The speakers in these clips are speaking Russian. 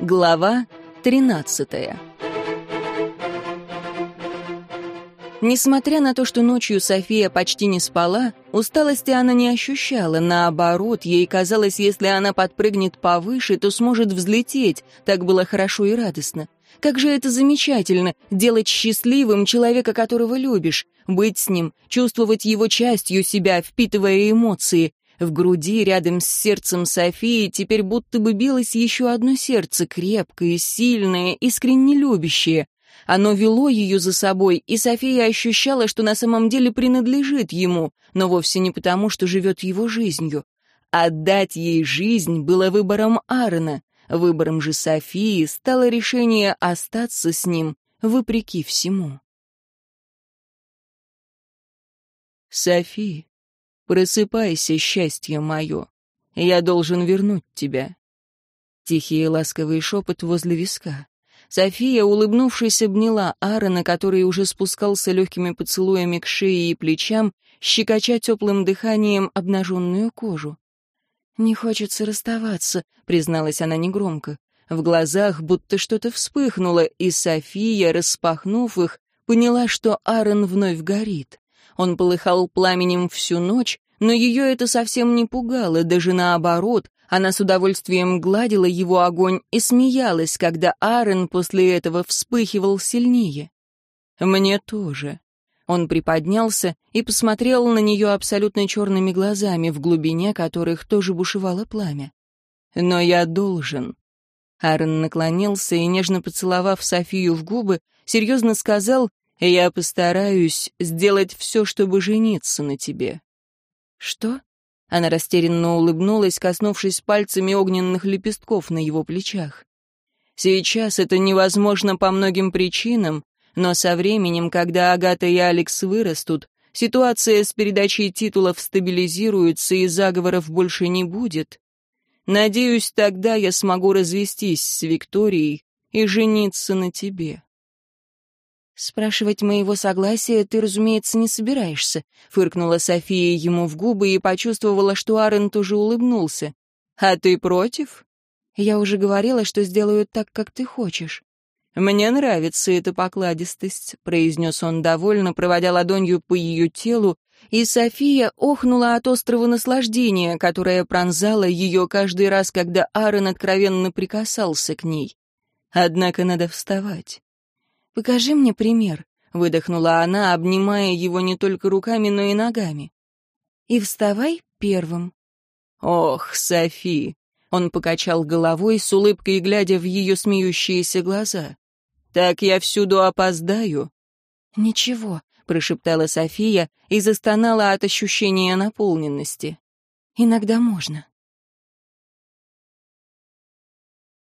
Глава 13 Несмотря на то, что ночью София почти не спала, усталости она не ощущала. Наоборот, ей казалось, если она подпрыгнет повыше, то сможет взлететь. Так было хорошо и радостно. Как же это замечательно — делать счастливым человека, которого любишь, быть с ним, чувствовать его частью себя, впитывая эмоции. В груди, рядом с сердцем Софии, теперь будто бы билось еще одно сердце, крепкое, сильное, искренне любящее. Оно вело ее за собой, и София ощущала, что на самом деле принадлежит ему, но вовсе не потому, что живет его жизнью. Отдать ей жизнь было выбором Аарона, выбором же Софии стало решение остаться с ним, вопреки всему. «Софи, просыпайся, счастье мое, я должен вернуть тебя». Тихий и ласковый шепот возле виска. София, улыбнувшись, обняла Аарона, который уже спускался легкими поцелуями к шее и плечам, щекоча теплым дыханием обнаженную кожу. «Не хочется расставаться», — призналась она негромко. В глазах будто что-то вспыхнуло, и София, распахнув их, поняла, что Аарон вновь горит. Он полыхал пламенем всю ночь, но ее это совсем не пугало, даже наоборот, она с удовольствием гладила его огонь и смеялась, когда Аарон после этого вспыхивал сильнее. «Мне тоже». Он приподнялся и посмотрел на нее абсолютно черными глазами, в глубине которых тоже бушевало пламя. «Но я должен». Аарон наклонился и, нежно поцеловав Софию в губы, серьезно сказал, «Я постараюсь сделать все, чтобы жениться на тебе». «Что?» Она растерянно улыбнулась, коснувшись пальцами огненных лепестков на его плечах. Сейчас это невозможно по многим причинам, но со временем, когда Агата и Алекс вырастут, ситуация с передачей титулов стабилизируется и заговоров больше не будет. Надеюсь, тогда я смогу развестись с Викторией и жениться на тебе. «Спрашивать моего согласия ты, разумеется, не собираешься», — фыркнула София ему в губы и почувствовала, что Арен тоже улыбнулся. «А ты против?» «Я уже говорила, что сделаю так, как ты хочешь». «Мне нравится эта покладистость», — произнес он довольно, проводя ладонью по ее телу, и София охнула от острого наслаждения, которое пронзало ее каждый раз, когда Аарон откровенно прикасался к ней. Однако надо вставать. «Покажи мне пример», — выдохнула она, обнимая его не только руками, но и ногами. «И вставай первым». «Ох, Софи!» — он покачал головой с улыбкой, глядя в ее смеющиеся глаза. «Так я всюду опоздаю». «Ничего», — прошептала София и застонала от ощущения наполненности. «Иногда можно».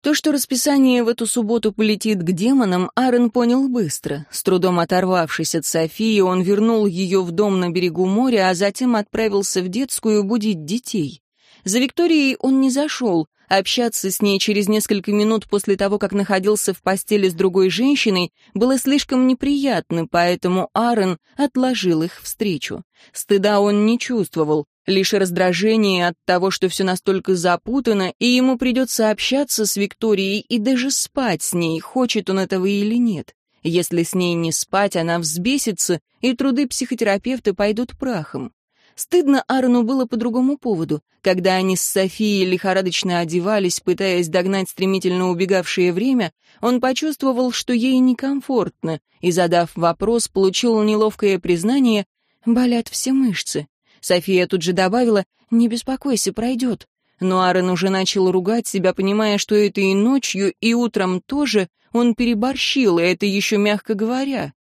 То, что расписание в эту субботу полетит к демонам, Аарон понял быстро. С трудом оторвавшись от Софии, он вернул ее в дом на берегу моря, а затем отправился в детскую будить детей. За Викторией он не зашел. Общаться с ней через несколько минут после того, как находился в постели с другой женщиной, было слишком неприятно, поэтому Аарон отложил их встречу. Стыда он не чувствовал лишь раздражение от того, что все настолько запутано, и ему придется общаться с Викторией и даже спать с ней, хочет он этого или нет. Если с ней не спать, она взбесится, и труды психотерапевта пойдут прахом. Стыдно Арну было по другому поводу. Когда они с Софией лихорадочно одевались, пытаясь догнать стремительно убегавшее время, он почувствовал, что ей некомфортно, и, задав вопрос, получил неловкое признание «болят все мышцы». София тут же добавила «Не беспокойся, пройдет». Но Аарон уже начал ругать себя, понимая, что это и ночью, и утром тоже он переборщил, и это еще мягко говоря.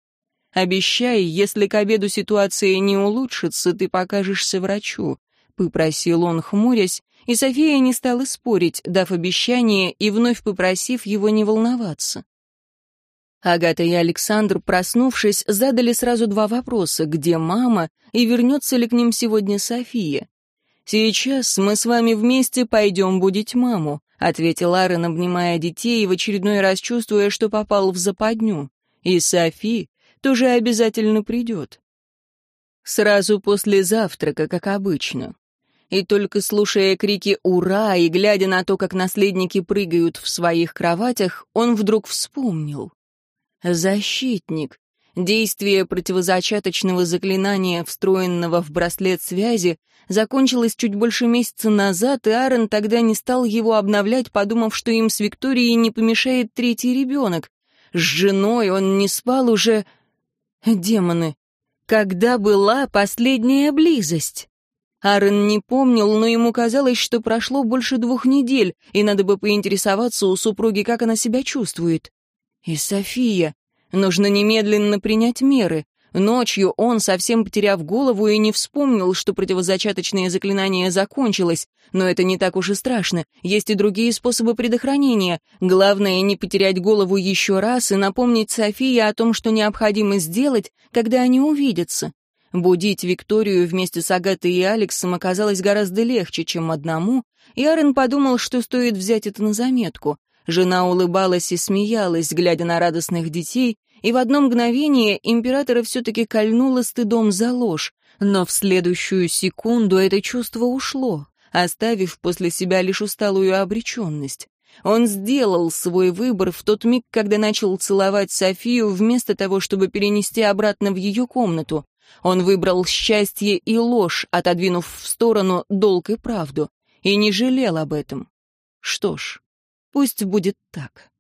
«Обещай, если к обеду ситуация не улучшится, ты покажешься врачу», — попросил он, хмурясь, и София не стала спорить, дав обещание и вновь попросив его не волноваться. Агата и Александр, проснувшись, задали сразу два вопроса, где мама и вернется ли к ним сегодня София. «Сейчас мы с вами вместе пойдем будить маму», — ответил Аарон, обнимая детей и в очередной раз чувствуя, что попал в западню. «И Софи тоже обязательно придет». Сразу после завтрака, как обычно. и только слушая крики «Ура!» и глядя на то, как наследники прыгают в своих кроватях, он вдруг вспомнил. Защитник. Действие противозачаточного заклинания, встроенного в браслет связи, закончилось чуть больше месяца назад, и Аарон тогда не стал его обновлять, подумав, что им с Викторией не помешает третий ребенок. С женой он не спал уже... Демоны. Когда была последняя близость? Аарон не помнил, но ему казалось, что прошло больше двух недель, и надо бы поинтересоваться у супруги, как она себя чувствует. И София. Нужно немедленно принять меры. Ночью он, совсем потеряв голову, и не вспомнил, что противозачаточное заклинание закончилось. Но это не так уж и страшно. Есть и другие способы предохранения. Главное, не потерять голову еще раз и напомнить Софии о том, что необходимо сделать, когда они увидятся. Будить Викторию вместе с Агатой и Алексом оказалось гораздо легче, чем одному, и Арен подумал, что стоит взять это на заметку. Жена улыбалась и смеялась, глядя на радостных детей, и в одно мгновение императора все-таки кольнуло стыдом за ложь, но в следующую секунду это чувство ушло, оставив после себя лишь усталую обреченность. Он сделал свой выбор в тот миг, когда начал целовать Софию, вместо того, чтобы перенести обратно в ее комнату. Он выбрал счастье и ложь, отодвинув в сторону долг и правду, и не жалел об этом. Что ж, пусть будет так.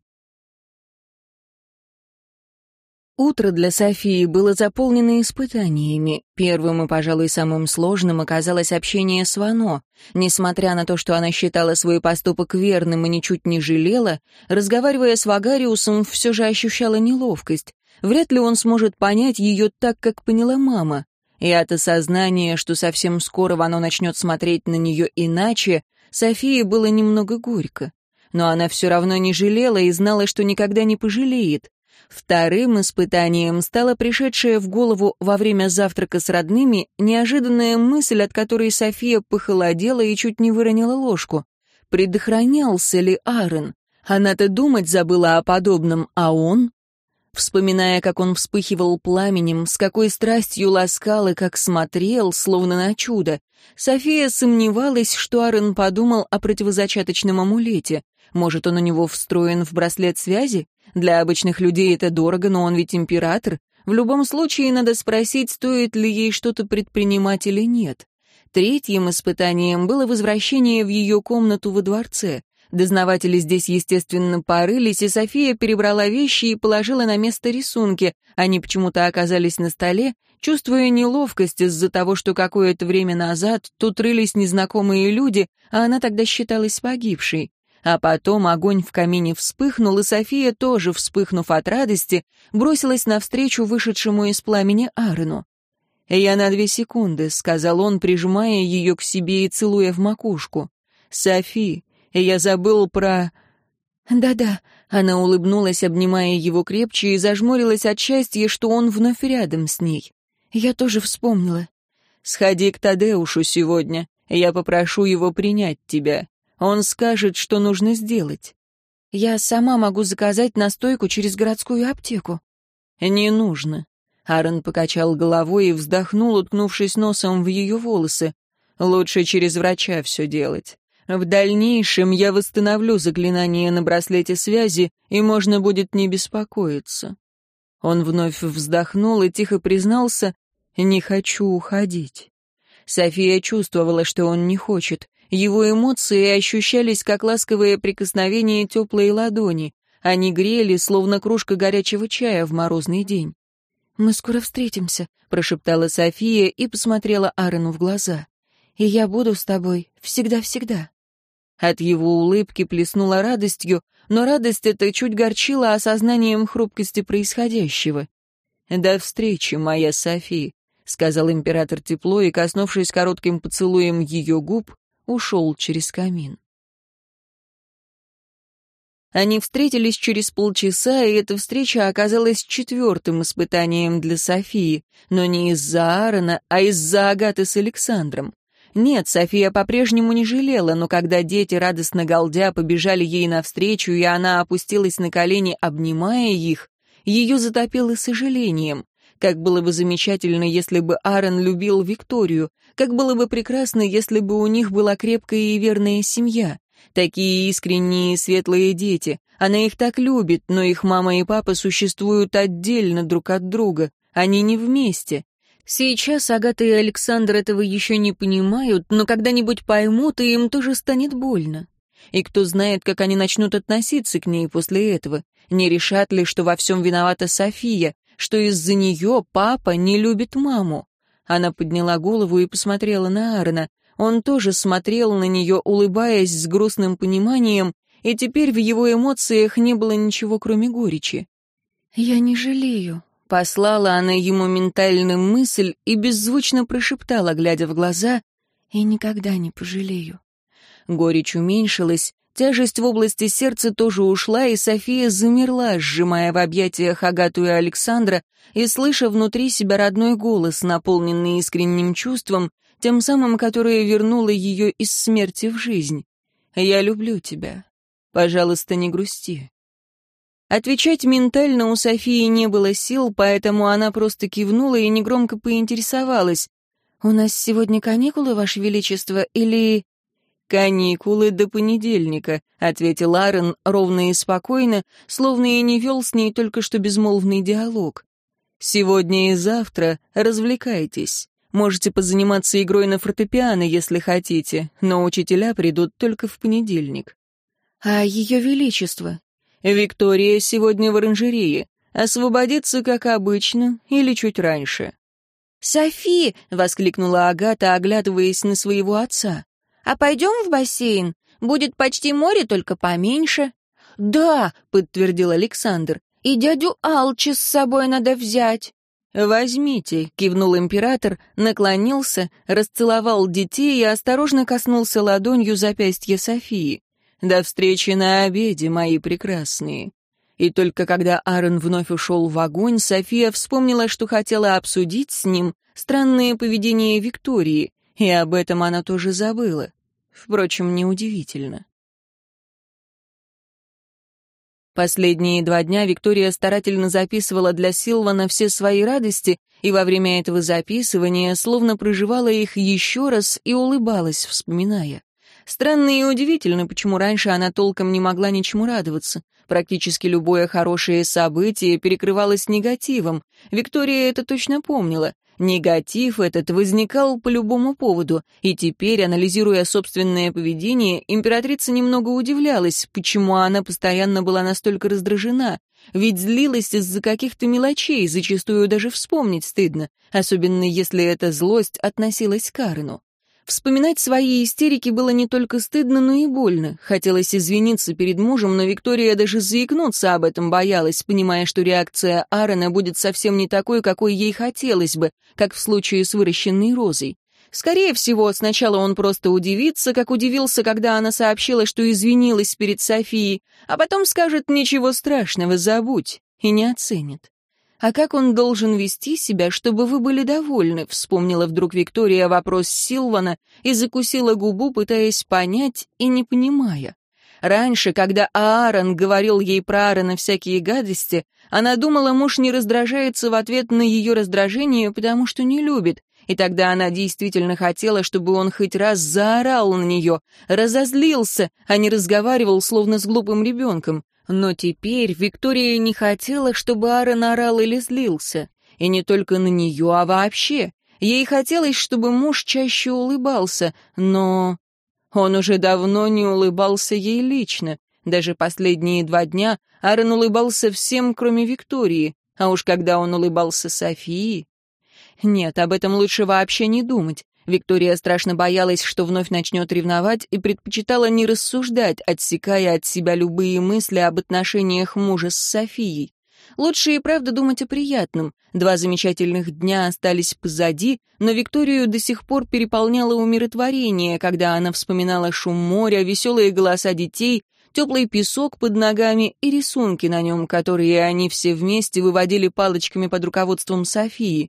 Утро для Софии было заполнено испытаниями. Первым и, пожалуй, самым сложным оказалось общение с Вано. Несмотря на то, что она считала свой поступок верным и ничуть не жалела, разговаривая с Вагариусом, все же ощущала неловкость. Вряд ли он сможет понять ее так, как поняла мама. И от осознания, что совсем скоро Вано начнет смотреть на нее иначе, Софии было немного горько. Но она все равно не жалела и знала, что никогда не пожалеет. Вторым испытанием стала пришедшая в голову во время завтрака с родными неожиданная мысль, от которой София похолодела и чуть не выронила ложку. Предохранялся ли Аарон? Она-то думать забыла о подобном, а он? Вспоминая, как он вспыхивал пламенем, с какой страстью ласкал и как смотрел, словно на чудо, София сомневалась, что Аарон подумал о противозачаточном амулете. Может, он у него встроен в браслет связи? Для обычных людей это дорого, но он ведь император. В любом случае, надо спросить, стоит ли ей что-то предпринимать или нет. Третьим испытанием было возвращение в ее комнату во дворце. Дознаватели здесь, естественно, порылись, и София перебрала вещи и положила на место рисунки. Они почему-то оказались на столе, чувствуя неловкость из-за того, что какое-то время назад тут рылись незнакомые люди, а она тогда считалась погибшей. А потом огонь в камине вспыхнул, и София, тоже вспыхнув от радости, бросилась навстречу вышедшему из пламени Аарону. «Я на две секунды», — сказал он, прижимая ее к себе и целуя в макушку. «Софи, я забыл про...» «Да-да», — она улыбнулась, обнимая его крепче, и зажмурилась от счастья, что он вновь рядом с ней. «Я тоже вспомнила». «Сходи к Тадеушу сегодня. Я попрошу его принять тебя. Он скажет, что нужно сделать. Я сама могу заказать настойку через городскую аптеку. Не нужно. Аарон покачал головой и вздохнул, уткнувшись носом в ее волосы. Лучше через врача все делать. В дальнейшем я восстановлю заклинание на браслете связи, и можно будет не беспокоиться. Он вновь вздохнул и тихо признался, «Не хочу уходить». София чувствовала, что он не хочет. Его эмоции ощущались как ласковое прикосновение теплой ладони. Они грели, словно кружка горячего чая в морозный день. «Мы скоро встретимся», — прошептала София и посмотрела Аарону в глаза. «И я буду с тобой всегда-всегда». От его улыбки плеснула радостью, но радость эта чуть горчила осознанием хрупкости происходящего. «До встречи, моя София», — сказал император тепло и, коснувшись коротким поцелуем ее губ, ушел через камин. Они встретились через полчаса, и эта встреча оказалась четвертым испытанием для Софии, но не из-за Аарона, а из-за Агаты с Александром. Нет, София по-прежнему не жалела, но когда дети, радостно галдя, побежали ей навстречу, и она опустилась на колени, обнимая их, ее затопило сожалением. Как было бы замечательно, если бы Аарон любил Викторию. Как было бы прекрасно, если бы у них была крепкая и верная семья. Такие искренние светлые дети. Она их так любит, но их мама и папа существуют отдельно друг от друга. Они не вместе. Сейчас Агата и Александр этого еще не понимают, но когда-нибудь поймут, и им тоже станет больно. И кто знает, как они начнут относиться к ней после этого. Не решат ли, что во всем виновата София, что из-за нее папа не любит маму? Она подняла голову и посмотрела на Аарона. Он тоже смотрел на нее, улыбаясь с грустным пониманием, и теперь в его эмоциях не было ничего, кроме горечи. «Я не жалею», — послала она ему ментальную мысль и беззвучно прошептала, глядя в глаза, «и никогда не пожалею». Горечь уменьшилась, тяжесть в области сердца тоже ушла, и София замерла, сжимая в объятиях Агату и Александра и слыша внутри себя родной голос, наполненный искренним чувством, тем самым, которое вернуло ее из смерти в жизнь. «Я люблю тебя. Пожалуйста, не грусти». Отвечать ментально у Софии не было сил, поэтому она просто кивнула и негромко поинтересовалась. «У нас сегодня каникулы, Ваше Величество, или...» «Каникулы до понедельника», — ответил Аарон ровно и спокойно, словно и не вел с ней только что безмолвный диалог. «Сегодня и завтра развлекайтесь. Можете позаниматься игрой на фортепиано, если хотите, но учителя придут только в понедельник». «А ее величество?» «Виктория сегодня в оранжерее. Освободится, как обычно, или чуть раньше». «Софи!» — воскликнула Агата, оглядываясь на своего отца. «А пойдем в бассейн? Будет почти море, только поменьше». «Да», — подтвердил Александр, — «и дядю Алчи с собой надо взять». «Возьмите», — кивнул император, наклонился, расцеловал детей и осторожно коснулся ладонью запястья Софии. «До встречи на обеде, мои прекрасные». И только когда Аарон вновь ушел в огонь, София вспомнила, что хотела обсудить с ним странное поведение Виктории, и об этом она тоже забыла. Впрочем, неудивительно. Последние два дня Виктория старательно записывала для Силвана все свои радости, и во время этого записывания словно проживала их еще раз и улыбалась, вспоминая. Странно и удивительно, почему раньше она толком не могла ничему радоваться. Практически любое хорошее событие перекрывалось негативом. Виктория это точно помнила. Негатив этот возникал по любому поводу, и теперь, анализируя собственное поведение, императрица немного удивлялась, почему она постоянно была настолько раздражена, ведь злилась из-за каких-то мелочей, зачастую даже вспомнить стыдно, особенно если эта злость относилась к Карену. Вспоминать свои истерики было не только стыдно, но и больно. Хотелось извиниться перед мужем, но Виктория даже заикнуться об этом боялась, понимая, что реакция Аарона будет совсем не такой, какой ей хотелось бы, как в случае с выращенной розой. Скорее всего, сначала он просто удивится, как удивился, когда она сообщила, что извинилась перед Софией, а потом скажет «ничего страшного, забудь» и не оценит. «А как он должен вести себя, чтобы вы были довольны?» — вспомнила вдруг Виктория вопрос Силвана и закусила губу, пытаясь понять и не понимая. Раньше, когда Аарон говорил ей про Аарона всякие гадости, она думала, муж не раздражается в ответ на ее раздражение, потому что не любит, и тогда она действительно хотела, чтобы он хоть раз заорал на нее, разозлился, а не разговаривал, словно с глупым ребенком. Но теперь Виктория не хотела, чтобы Аарон орал или злился. И не только на нее, а вообще. Ей хотелось, чтобы муж чаще улыбался, но... Он уже давно не улыбался ей лично. Даже последние два дня Аарон улыбался всем, кроме Виктории. А уж когда он улыбался Софии... Нет, об этом лучше вообще не думать. Виктория страшно боялась, что вновь начнет ревновать, и предпочитала не рассуждать, отсекая от себя любые мысли об отношениях мужа с Софией. Лучше и правда думать о приятном. Два замечательных дня остались позади, но Викторию до сих пор переполняло умиротворение, когда она вспоминала шум моря, веселые голоса детей, теплый песок под ногами и рисунки на нем, которые они все вместе выводили палочками под руководством Софии.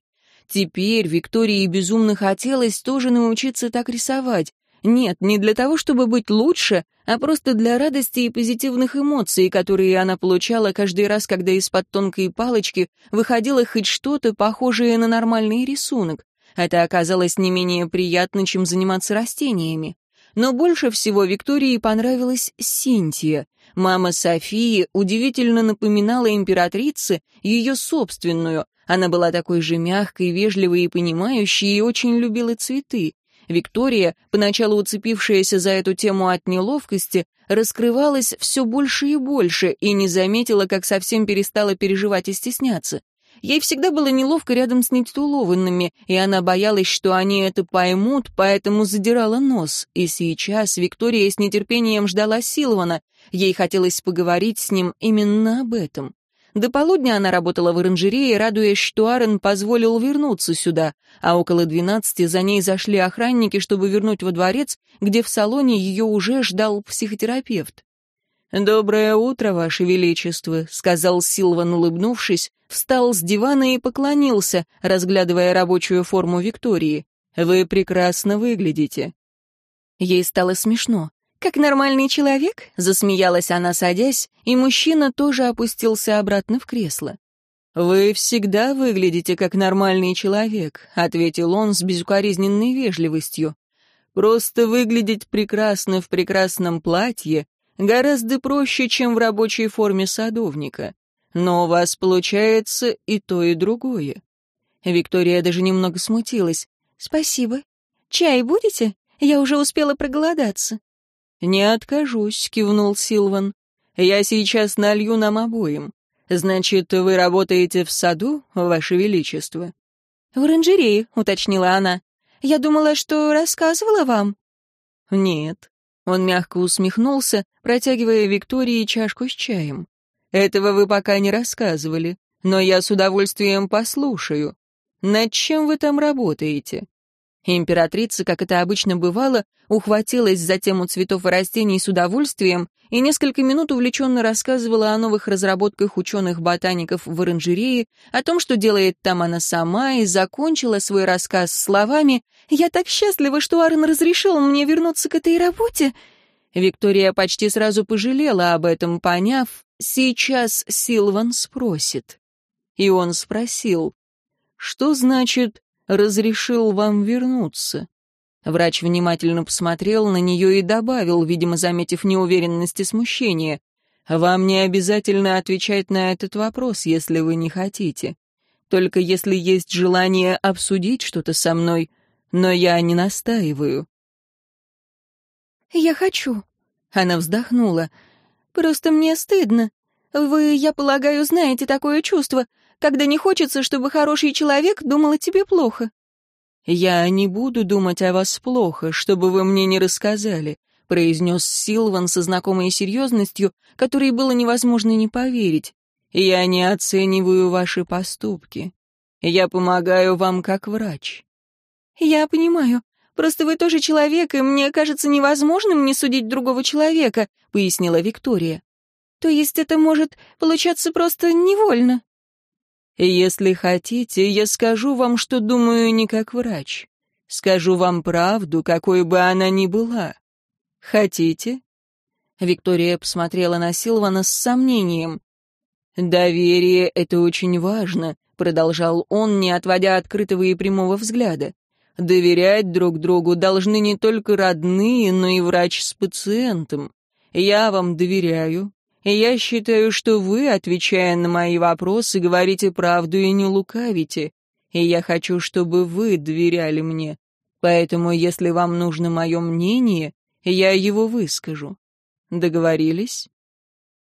Теперь Виктории безумно хотелось тоже научиться так рисовать. Нет, не для того, чтобы быть лучше, а просто для радости и позитивных эмоций, которые она получала каждый раз, когда из-под тонкой палочки выходило хоть что-то похожее на нормальный рисунок. Это оказалось не менее приятно, чем заниматься растениями. Но больше всего Виктории понравилась Синтия. Мама Софии удивительно напоминала императрице ее собственную. Она была такой же мягкой, вежливой и понимающей, и очень любила цветы. Виктория, поначалу уцепившаяся за эту тему от неловкости, раскрывалась все больше и больше и не заметила, как совсем перестала переживать и стесняться. Ей всегда было неловко рядом с нетитулованными, и она боялась, что они это поймут, поэтому задирала нос. И сейчас Виктория с нетерпением ждала Силвана. Ей хотелось поговорить с ним именно об этом. До полудня она работала в оранжерее, радуясь, что Аарон позволил вернуться сюда, а около двенадцати за ней зашли охранники, чтобы вернуть во дворец, где в салоне ее уже ждал психотерапевт. «Доброе утро, Ваше Величество», — сказал Силван, улыбнувшись, встал с дивана и поклонился, разглядывая рабочую форму Виктории. «Вы прекрасно выглядите». Ей стало смешно. «Как нормальный человек?» — засмеялась она, садясь, и мужчина тоже опустился обратно в кресло. «Вы всегда выглядите как нормальный человек», — ответил он с безукоризненной вежливостью. «Просто выглядеть прекрасно в прекрасном платье гораздо проще, чем в рабочей форме садовника. Но у вас получается и то, и другое. Виктория даже немного смутилась. «Спасибо. Чай будете? Я уже успела проголодаться». «Не откажусь», — кивнул Силван. «Я сейчас налью нам обоим. Значит, вы работаете в саду, Ваше Величество?» «В оранжерее», — уточнила она. «Я думала, что рассказывала вам». «Нет». Он мягко усмехнулся, протягивая Виктории чашку с чаем. Этого вы пока не рассказывали, но я с удовольствием послушаю. Над чем вы там работаете?» Императрица, как это обычно бывало, ухватилась за тему цветов и растений с удовольствием и несколько минут увлеченно рассказывала о новых разработках ученых-ботаников в оранжерее, о том, что делает там она сама, и закончила свой рассказ словами «Я так счастлива, что Аарон разрешил мне вернуться к этой работе». Виктория почти сразу пожалела об этом, поняв, Сейчас Силван спросит. И он спросил, что значит «разрешил вам вернуться»? Врач внимательно посмотрел на нее и добавил, видимо, заметив неуверенность и смущение, «Вам не обязательно отвечать на этот вопрос, если вы не хотите. Только если есть желание обсудить что-то со мной, но я не настаиваю». «Я хочу». Она вздохнула. Просто мне стыдно. Вы, я полагаю, знаете такое чувство, когда не хочется, чтобы хороший человек думал о тебе плохо». «Я не буду думать о вас плохо, чтобы вы мне не рассказали», произнес Силван со знакомой серьезностью, которой было невозможно не поверить. «Я не оцениваю ваши поступки. Я помогаю вам как врач». «Я понимаю. Просто вы тоже человек, и мне кажется невозможным не судить другого человека», — пояснила Виктория. «То есть это может получаться просто невольно?» «Если хотите, я скажу вам, что думаю не как врач. Скажу вам правду, какой бы она ни была. Хотите?» Виктория посмотрела на Силвана с сомнением. «Доверие — это очень важно», — продолжал он, не отводя открытого и прямого взгляда. Доверять друг другу должны не только родные, но и врач с пациентом. Я вам доверяю, и я считаю, что вы, отвечая на мои вопросы, говорите правду и не лукавите, и я хочу, чтобы вы доверяли мне. Поэтому, если вам нужно мое мнение, я его выскажу. Договорились?»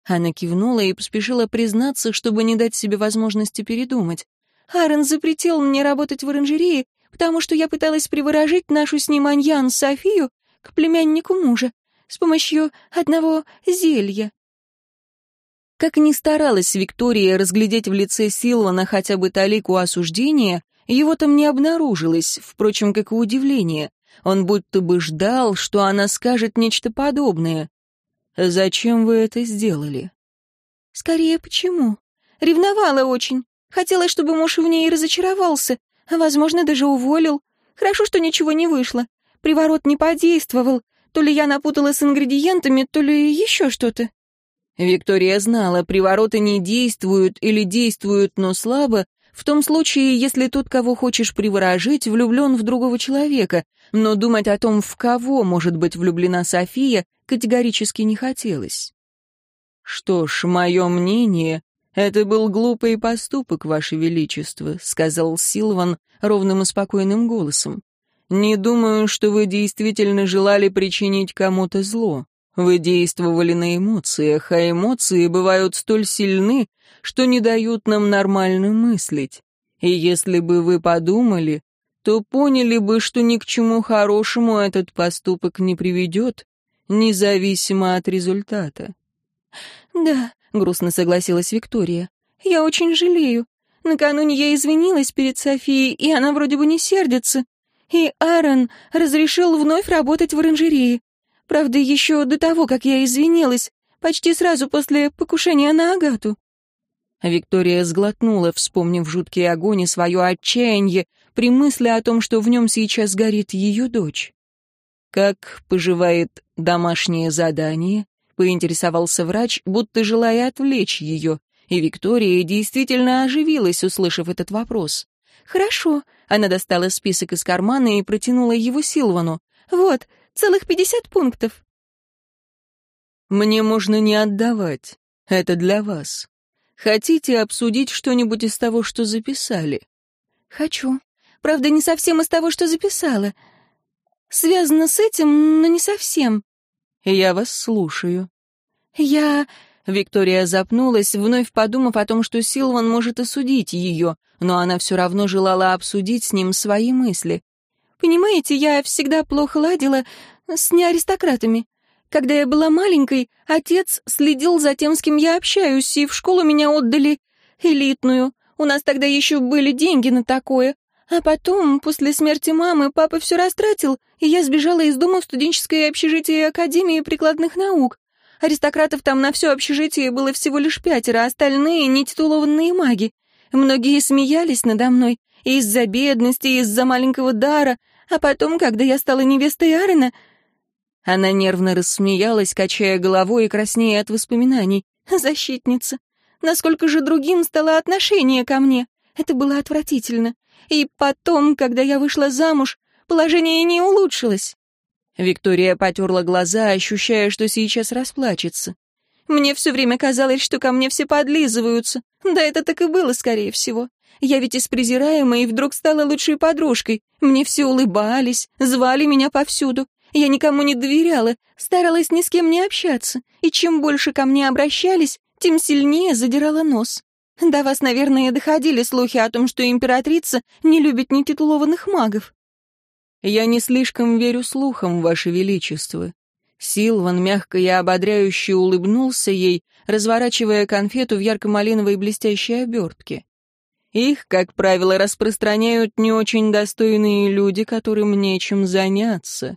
Она кивнула и поспешила признаться, чтобы не дать себе возможности передумать. «Аарон запретил мне работать в оранжерее потому что я пыталась приворожить нашу с ним Аньян Софию к племяннику мужа с помощью одного зелья. Как ни старалась Виктория разглядеть в лице Силвана хотя бы талику осуждения, его там не обнаружилось, впрочем, как и удивление. Он будто бы ждал, что она скажет нечто подобное. «Зачем вы это сделали?» «Скорее, почему? Ревновала очень. Хотела, чтобы муж в ней разочаровался, Возможно, даже уволил. Хорошо, что ничего не вышло. приворот не подействовал. То ли я напутала с ингредиентами, то ли еще что-то». Виктория знала, привороты не действуют или действуют, но слабо, в том случае, если тот, кого хочешь приворожить, влюблен в другого человека, но думать о том, в кого может быть влюблена София, категорически не хотелось. «Что ж, мое мнение, это был глупый поступок, Ваше Величество», — сказал Силван ровным и спокойным голосом. «Не думаю, что вы действительно желали причинить кому-то зло. Вы действовали на эмоциях, а эмоции бывают столь сильны, что не дают нам нормально мыслить. И если бы вы подумали, то поняли бы, что ни к чему хорошему этот поступок не приведет, независимо от результата. «Да», — грустно согласилась Виктория, — «я очень жалею. Накануне я извинилась перед Софией, и она вроде бы не сердится. И Аарон разрешил вновь работать в оранжерее. Правда, еще до того, как я извинилась, почти сразу после покушения на Агату. Виктория сглотнула, вспомнив жуткий огонь и свое отчаяние при мысли о том, что в нем сейчас горит ее дочь. «Как поживает домашнее задание?» — поинтересовался врач, будто желая отвлечь ее, и Виктория действительно оживилась, услышав этот вопрос. «Хорошо», — она достала список из кармана и протянула его Силвану. «Вот, Целых пятьдесят пунктов. Мне можно не отдавать. Это для вас. Хотите обсудить что-нибудь из того, что записали? Хочу. Правда, не совсем из того, что записала. Связано с этим, но не совсем. Я вас слушаю. Я... Виктория запнулась, вновь подумав о том, что Силван может осудить ее, но она все равно желала обсудить с ним свои мысли. Понимаете, я всегда плохо ладила с неаристократами. Когда я была маленькой, отец следил за тем, с кем я общаюсь, и в школу меня отдали элитную. У нас тогда еще были деньги на такое. А потом, после смерти мамы, папа все растратил, и я сбежала из дома в студенческое общежитие Академии прикладных наук. Аристократов там на все общежитие было всего лишь пятеро, остальные — нетитулованные маги. Многие смеялись надо мной из-за бедности, из-за маленького дара, а потом, когда я стала невестой Аарона... Она нервно рассмеялась, качая головой и краснея от воспоминаний. Защитница. Насколько же другим стало отношение ко мне. Это было отвратительно. И потом, когда я вышла замуж, положение не улучшилось. Виктория потерла глаза, ощущая, что сейчас расплачется. Мне все время казалось, что ко мне все подлизываются. Да это так и было, скорее всего. Я ведь из презираемой вдруг стала лучшей подружкой. Мне все улыбались, звали меня повсюду. Я никому не доверяла, старалась ни с кем не общаться. И чем больше ко мне обращались, тем сильнее задирала нос. До вас, наверное, доходили слухи о том, что императрица не любит нетитулованных магов. Я не слишком верю слухам, Ваше Величество. Силван мягко и ободряюще улыбнулся ей, разворачивая конфету в ярко-малиновой блестящей обертке. Их, как правило, распространяют не очень достойные люди, которым нечем заняться.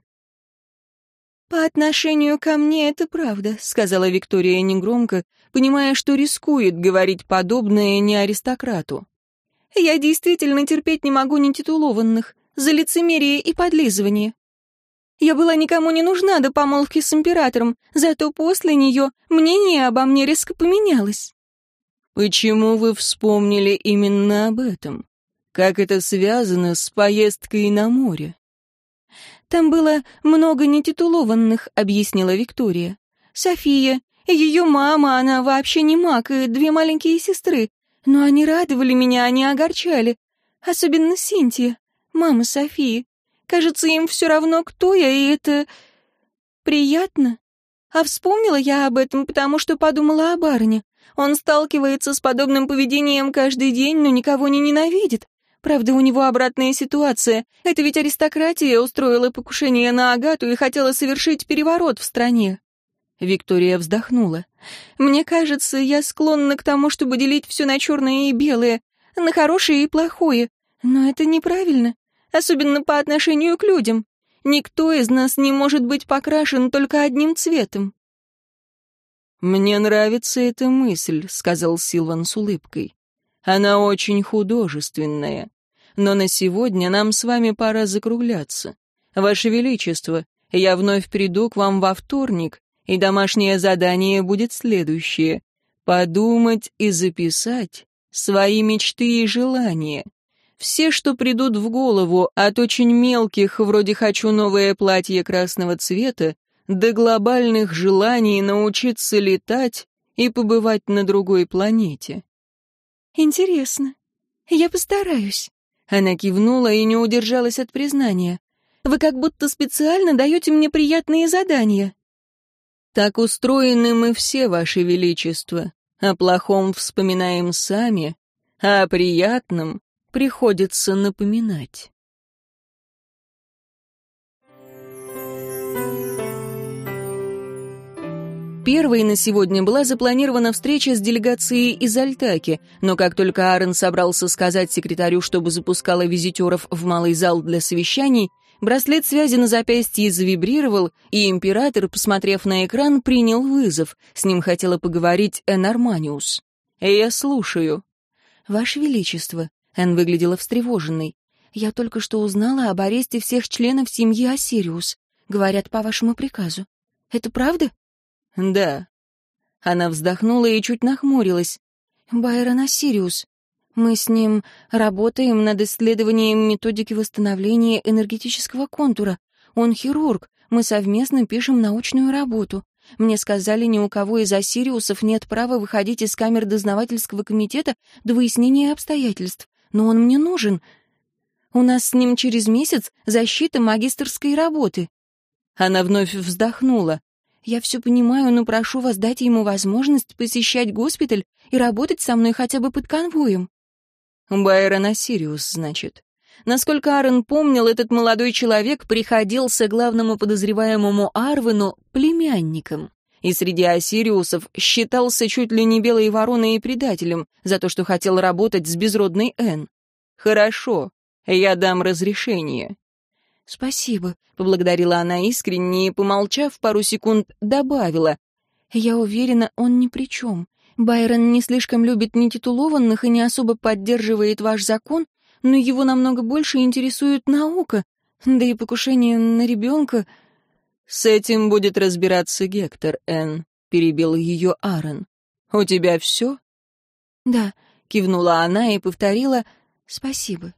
«По отношению ко мне это правда», — сказала Виктория негромко, понимая, что рискует говорить подобное не аристократу. «Я действительно терпеть не могу нетитулованных, за лицемерие и подлизывание. Я была никому не нужна до помолвки с императором, зато после нее мнение обо мне резко поменялось. Почему вы вспомнили именно об этом? Как это связано с поездкой на море? Там было много нетитулованных, объяснила Виктория. София, ее мама, она вообще не маг, и две маленькие сестры. Но они радовали меня, они огорчали. Особенно Синтия, мама Софии. Кажется, им все равно, кто я, и это... приятно. А вспомнила я об этом, потому что подумала о барне. Он сталкивается с подобным поведением каждый день, но никого не ненавидит. Правда, у него обратная ситуация. Это ведь аристократия устроила покушение на Агату и хотела совершить переворот в стране. Виктория вздохнула. «Мне кажется, я склонна к тому, чтобы делить все на черное и белое, на хорошее и плохое. Но это неправильно, особенно по отношению к людям. Никто из нас не может быть покрашен только одним цветом». «Мне нравится эта мысль», — сказал Силван с улыбкой. «Она очень художественная. Но на сегодня нам с вами пора закругляться. Ваше Величество, я вновь приду к вам во вторник, и домашнее задание будет следующее — подумать и записать свои мечты и желания. Все, что придут в голову, от очень мелких, вроде «хочу новое платье красного цвета», до глобальных желаний научиться летать и побывать на другой планете. «Интересно. Я постараюсь». Она кивнула и не удержалась от признания. «Вы как будто специально даете мне приятные задания». «Так устроены мы все, Ваше Величество. О плохом вспоминаем сами, а о приятном приходится напоминать». Первой на сегодня была запланирована встреча с делегацией из Альтаки, но как только Аарон собрался сказать секретарю, чтобы запускала визитеров в малый зал для совещаний, браслет связи на запястье завибрировал, и император, посмотрев на экран, принял вызов. С ним хотела поговорить Эн Арманиус. «Я слушаю». «Ваше Величество», — Эн выглядела встревоженной, «я только что узнала об аресте всех членов семьи Осириус. Говорят, по вашему приказу. Это правда?» «Да». Она вздохнула и чуть нахмурилась. «Байрон Осириус. Мы с ним работаем над исследованием методики восстановления энергетического контура. Он хирург. Мы совместно пишем научную работу. Мне сказали, ни у кого из Осириусов нет права выходить из камер дознавательского комитета до выяснения обстоятельств. Но он мне нужен. У нас с ним через месяц защита магистрской работы». Она вновь вздохнула. Я все понимаю, но прошу вас дать ему возможность посещать госпиталь и работать со мной хотя бы под конвоем». Байрон Осириус, значит. Насколько Аарон помнил, этот молодой человек приходился главному подозреваемому Арвену племянником. И среди Осириусов считался чуть ли не белой вороной и предателем за то, что хотел работать с безродной Энн. «Хорошо, я дам разрешение. «Спасибо», — поблагодарила она искренне и, помолчав пару секунд, добавила. «Я уверена, он ни при чем. Байрон не слишком любит нетитулованных и не особо поддерживает ваш закон, но его намного больше интересует наука, да и покушение на ребенка...» «С этим будет разбираться Гектор, Энн», — перебил ее Аарон. «У тебя все?» «Да», — кивнула она и повторила «спасибо».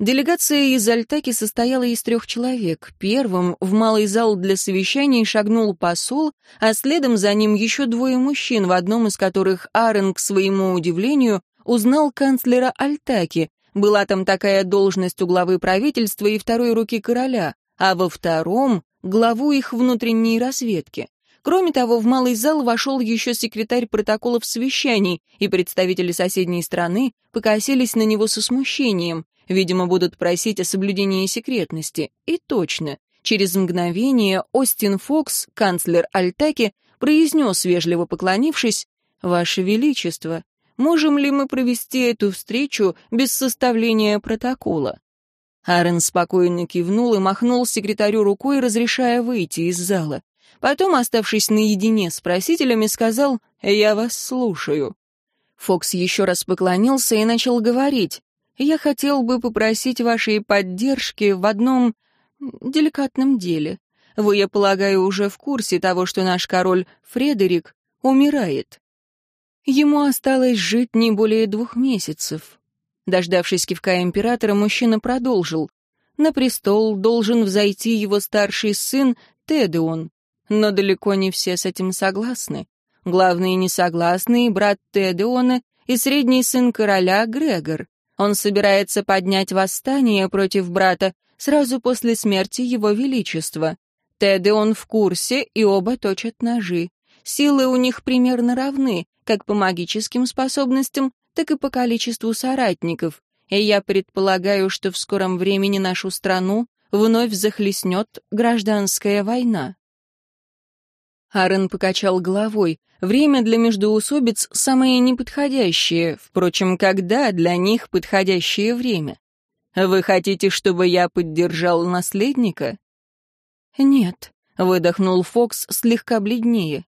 Делегация из Альтаки состояла из трех человек. Первым в малый зал для совещаний шагнул посол, а следом за ним еще двое мужчин, в одном из которых Аарон, к своему удивлению, узнал канцлера Альтаки. Была там такая должность у главы правительства и второй руки короля, а во втором — главу их внутренней разведки. Кроме того, в малый зал вошел еще секретарь протоколов совещаний, и представители соседней страны покосились на него со смущением. Видимо, будут просить о соблюдении секретности. И точно. Через мгновение Остин Фокс, канцлер Альтаки, произнес, вежливо поклонившись, «Ваше Величество, можем ли мы провести эту встречу без составления протокола?» Аарон спокойно кивнул и махнул секретарю рукой, разрешая выйти из зала. Потом, оставшись наедине с просителями, сказал «Я вас слушаю». Фокс еще раз поклонился и начал говорить я хотел бы попросить вашей поддержки в одном деликатном деле. Вы, я полагаю, уже в курсе того, что наш король Фредерик умирает. Ему осталось жить не более двух месяцев. Дождавшись кивка императора, мужчина продолжил. На престол должен взойти его старший сын Тедеон, но далеко не все с этим согласны. Главные несогласные — брат Тедеона и средний сын короля Грегор. Он собирается поднять восстание против брата сразу после смерти его величества. Теды он в курсе, и оба точат ножи. Силы у них примерно равны, как по магическим способностям, так и по количеству соратников. И я предполагаю, что в скором времени нашу страну вновь захлестнет гражданская война. Аарон покачал головой. Время для междоусобиц самое неподходящее, впрочем, когда для них подходящее время? Вы хотите, чтобы я поддержал наследника? Нет, выдохнул Фокс слегка бледнее.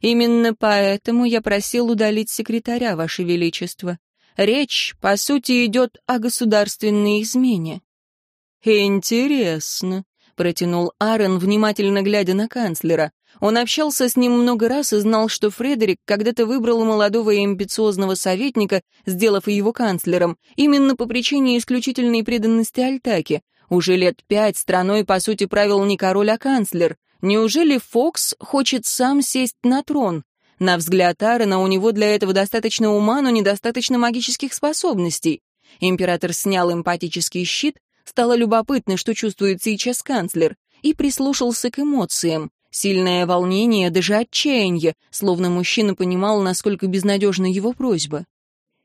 Именно поэтому я просил удалить секретаря, Ваше Величество. Речь, по сути, идет о государственной измене. «Интересно», — протянул Аарон, внимательно глядя на канцлера. Он общался с ним много раз и знал, что Фредерик когда-то выбрал молодого и амбициозного советника, сделав его канцлером, именно по причине исключительной преданности Альтаке. Уже лет пять страной, по сути, правил не король, а канцлер. Неужели Фокс хочет сам сесть на трон? На взгляд Аарона у него для этого достаточно ума, но недостаточно магических способностей. Император снял эмпатический щит, стало любопытно, что чувствует сейчас канцлер, и прислушался к эмоциям. Сильное волнение, даже отчаяние, словно мужчина понимал, насколько безнадежна его просьба.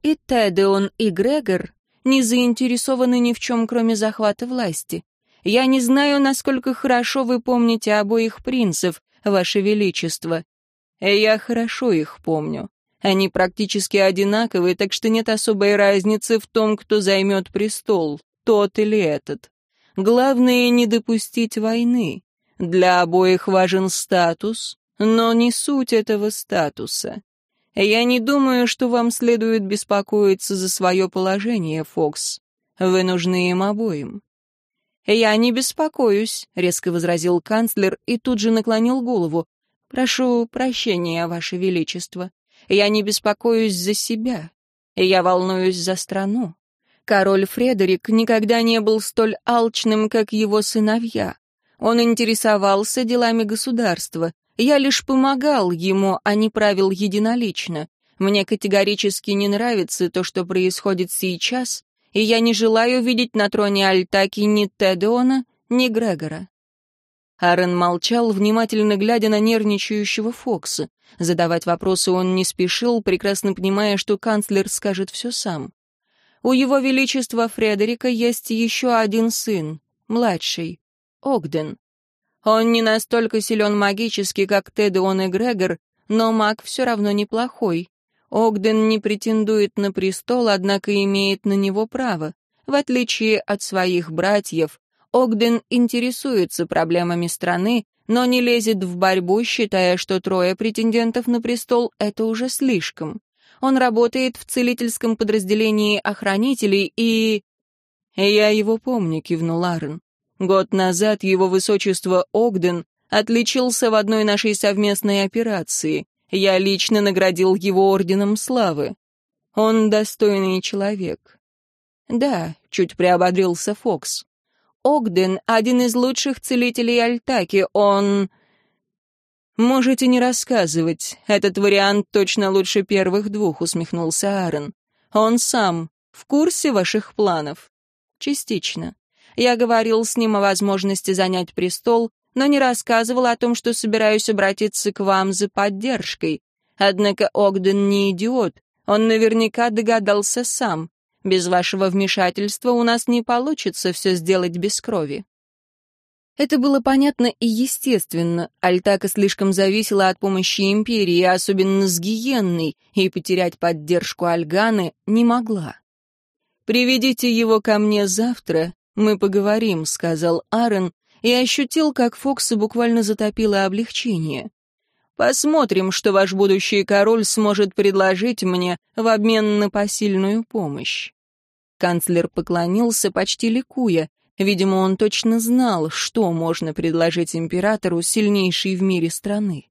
И Тедеон, и Грегор не заинтересованы ни в чем, кроме захвата власти. Я не знаю, насколько хорошо вы помните обоих принцев, Ваше Величество. Я хорошо их помню. Они практически одинаковые, так что нет особой разницы в том, кто займет престол, тот или этот. Главное — не допустить войны. Для обоих важен статус, но не суть этого статуса. Я не думаю, что вам следует беспокоиться за свое положение, Фокс. Вы нужны им обоим. «Я не беспокоюсь», — резко возразил канцлер и тут же наклонил голову. «Прошу прощения, Ваше Величество. Я не беспокоюсь за себя. Я волнуюсь за страну. Король Фредерик никогда не был столь алчным, как его сыновья. Он интересовался делами государства. Я лишь помогал ему, а не правил единолично. Мне категорически не нравится то, что происходит сейчас, и я не желаю видеть на троне Альтаки ни Тедеона, ни Грегора». Аарон молчал, внимательно глядя на нервничающего Фокса. Задавать вопросы он не спешил, прекрасно понимая, что канцлер скажет все сам. У его величества Фредерика есть еще один сын, младший, Огден. Он не настолько силен магически, как Тедеон и Грегор, но маг все равно неплохой. Огден не претендует на престол, однако имеет на него право. В отличие от своих братьев, Огден интересуется проблемами страны, но не лезет в борьбу, считая, что трое претендентов на престол — это уже слишком. Он работает в целительском подразделении охранителей и... «Я его помню», — кивнул Арн. Год назад его высочество Огден отличился в одной нашей совместной операции. Я лично наградил его орденом славы. Он достойный человек. Да, чуть приободрился Фокс. Огден — один из лучших целителей Альтаки. Он... «Можете не рассказывать. Этот вариант точно лучше первых двух», — усмехнулся Аарон. «Он сам в курсе ваших планов?» «Частично. Я говорил с ним о возможности занять престол, но не рассказывал о том, что собираюсь обратиться к вам за поддержкой. Однако Огден не идиот, он наверняка догадался сам. Без вашего вмешательства у нас не получится все сделать без крови. Это было понятно и естественно. Альтака слишком зависела от помощи Империи, особенно с Гиенной, и потерять поддержку Альганы не могла. «Приведите его ко мне завтра, «Мы поговорим», — сказал Аарон, и ощутил, как Фокса буквально затопило облегчение. «Посмотрим, что ваш будущий король сможет предложить мне в обмен на посильную помощь». Канцлер поклонился, почти ликуя. Видимо, он точно знал, что можно предложить императору сильнейшей в мире страны.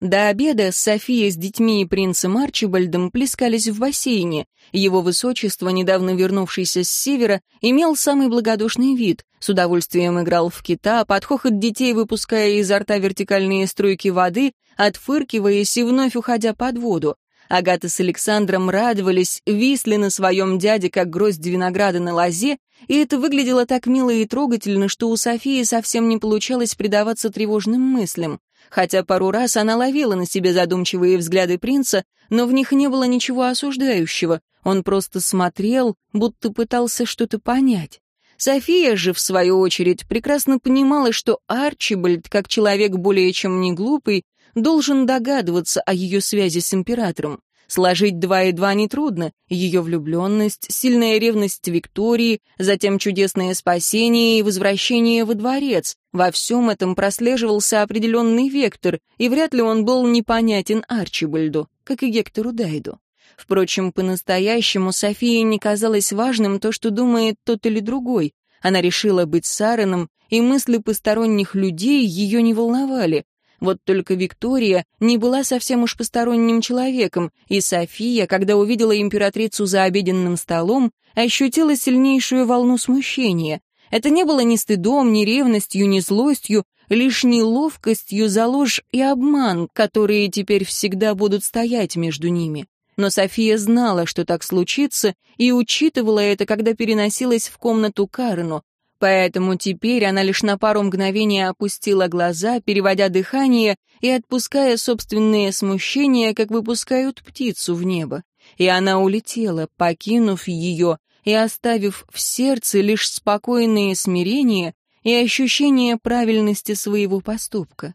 До обеда София с детьми и принцем Арчибальдом плескались в бассейне. Его высочество, недавно вернувшийся с севера, имел самый благодушный вид, с удовольствием играл в кита, под хохот детей выпуская изо рта вертикальные струйки воды, отфыркиваясь и вновь уходя под воду. Агата с Александром радовались, висли на своем дяде, как грозди винограда на лозе, и это выглядело так мило и трогательно, что у Софии совсем не получалось предаваться тревожным мыслям. Хотя пару раз она ловила на себе задумчивые взгляды принца, но в них не было ничего осуждающего. Он просто смотрел, будто пытался что-то понять. София же, в свою очередь, прекрасно понимала, что Арчибальд, как человек более чем не глупый, должен догадываться о ее связи с императором. Сложить два и два нетрудно. Ее влюбленность, сильная ревность Виктории, затем чудесное спасение и возвращение во дворец. Во всем этом прослеживался определенный вектор, и вряд ли он был непонятен Арчибальду, как и Гектору Дайду. Впрочем, по-настоящему Софии не казалось важным то, что думает тот или другой. Она решила быть с Аароном, и мысли посторонних людей ее не волновали. Вот только Виктория не была совсем уж посторонним человеком, и София, когда увидела императрицу за обеденным столом, ощутила сильнейшую волну смущения. Это не было ни стыдом, ни ревностью, ни злостью, лишь неловкостью за ложь и обман, которые теперь всегда будут стоять между ними. Но София знала, что так случится, и учитывала это, когда переносилась в комнату Карну, Поэтому теперь она лишь на пару мгновений опустила глаза, переводя дыхание и отпуская собственные смущения, как выпускают птицу в небо. И она улетела, покинув ее и оставив в сердце лишь спокойное смирение и ощущение правильности своего поступка.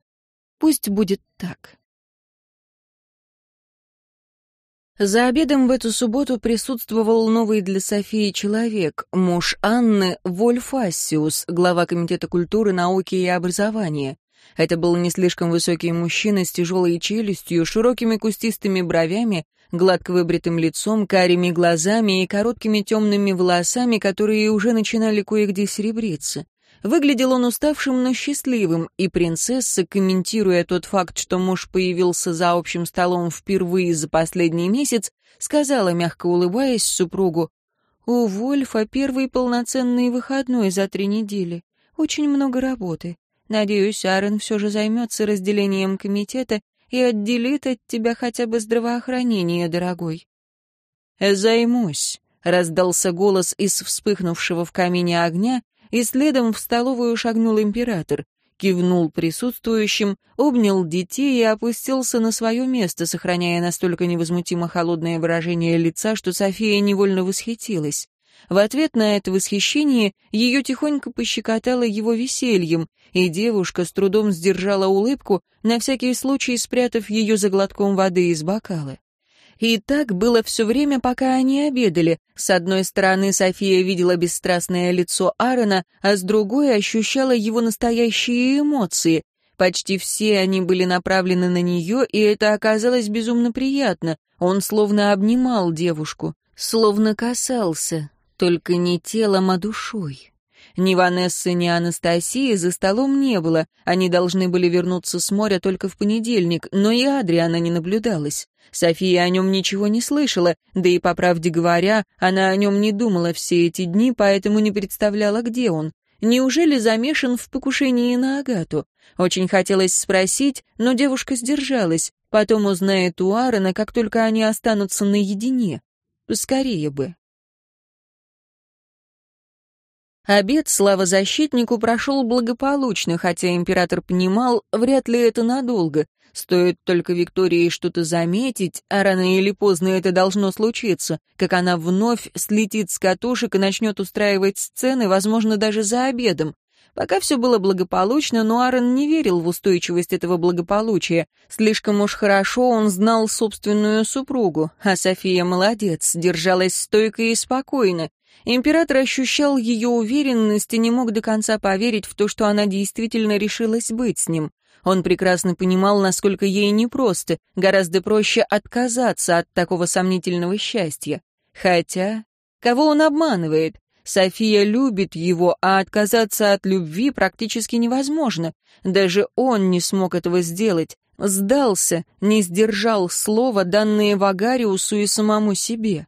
Пусть будет так. За обедом в эту субботу присутствовал новый для Софии человек, муж Анны Вольф Ассиус, глава Комитета культуры, науки и образования. Это был не слишком высокий мужчина с тяжелой челюстью, широкими кустистыми бровями, гладко выбритым лицом, карими глазами и короткими темными волосами, которые уже начинали кое-где серебриться. Выглядел он уставшим, но счастливым, и принцесса, комментируя тот факт, что муж появился за общим столом впервые за последний месяц, сказала, мягко улыбаясь супругу, «У Вольфа первый полноценный выходной за три недели. Очень много работы. Надеюсь, Аарон все же займется разделением комитета и отделит от тебя хотя бы здравоохранение, дорогой». «Займусь», — раздался голос из вспыхнувшего в камине огня, и следом в столовую шагнул император, кивнул присутствующим, обнял детей и опустился на свое место, сохраняя настолько невозмутимо холодное выражение лица, что София невольно восхитилась. В ответ на это восхищение ее тихонько пощекотало его весельем, и девушка с трудом сдержала улыбку, на всякий случай спрятав ее за глотком воды из бокала. И так было все время, пока они обедали. С одной стороны, София видела бесстрастное лицо Аарона, а с другой ощущала его настоящие эмоции. Почти все они были направлены на нее, и это оказалось безумно приятно. Он словно обнимал девушку, словно касался, только не телом, а душой. Ни Ванессы, ни Анастасии за столом не было, они должны были вернуться с моря только в понедельник, но и Адриана не наблюдалась. София о нем ничего не слышала, да и, по правде говоря, она о нем не думала все эти дни, поэтому не представляла, где он. Неужели замешан в покушении на Агату? Очень хотелось спросить, но девушка сдержалась. Потом узнает у Аарона, как только они останутся наедине. Скорее бы. Обед, слава защитнику, прошел благополучно, хотя император понимал, вряд ли это надолго. Стоит только Виктории что-то заметить, а рано или поздно это должно случиться, как она вновь слетит с катушек и начнет устраивать сцены, возможно, даже за обедом. Пока все было благополучно, но Аарон не верил в устойчивость этого благополучия. Слишком уж хорошо он знал собственную супругу, а София молодец, держалась стойко и спокойно. Император ощущал ее уверенность и не мог до конца поверить в то, что она действительно решилась быть с ним. Он прекрасно понимал, насколько ей непросто, гораздо проще отказаться от такого сомнительного счастья. Хотя, кого он обманывает? София любит его, а отказаться от любви практически невозможно. Даже он не смог этого сделать. Сдался, не сдержал слова, данные Вагариусу и самому себе.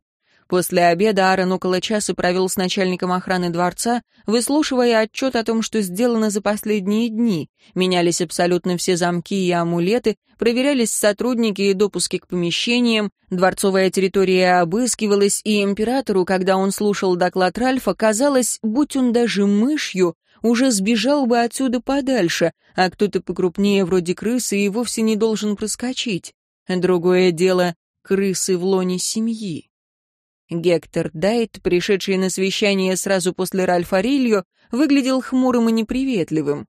После обеда Аарон около часа провел с начальником охраны дворца, выслушивая отчет о том, что сделано за последние дни. Менялись абсолютно все замки и амулеты, проверялись сотрудники и допуски к помещениям, дворцовая территория обыскивалась, и императору, когда он слушал доклад Ральфа, казалось, будь он даже мышью, уже сбежал бы отсюда подальше, а кто-то покрупнее вроде крысы и вовсе не должен проскочить. Другое дело — крысы в лоне семьи. Гектор Дайт, пришедший на совещание сразу после Ральфа Рильо, выглядел хмурым и неприветливым.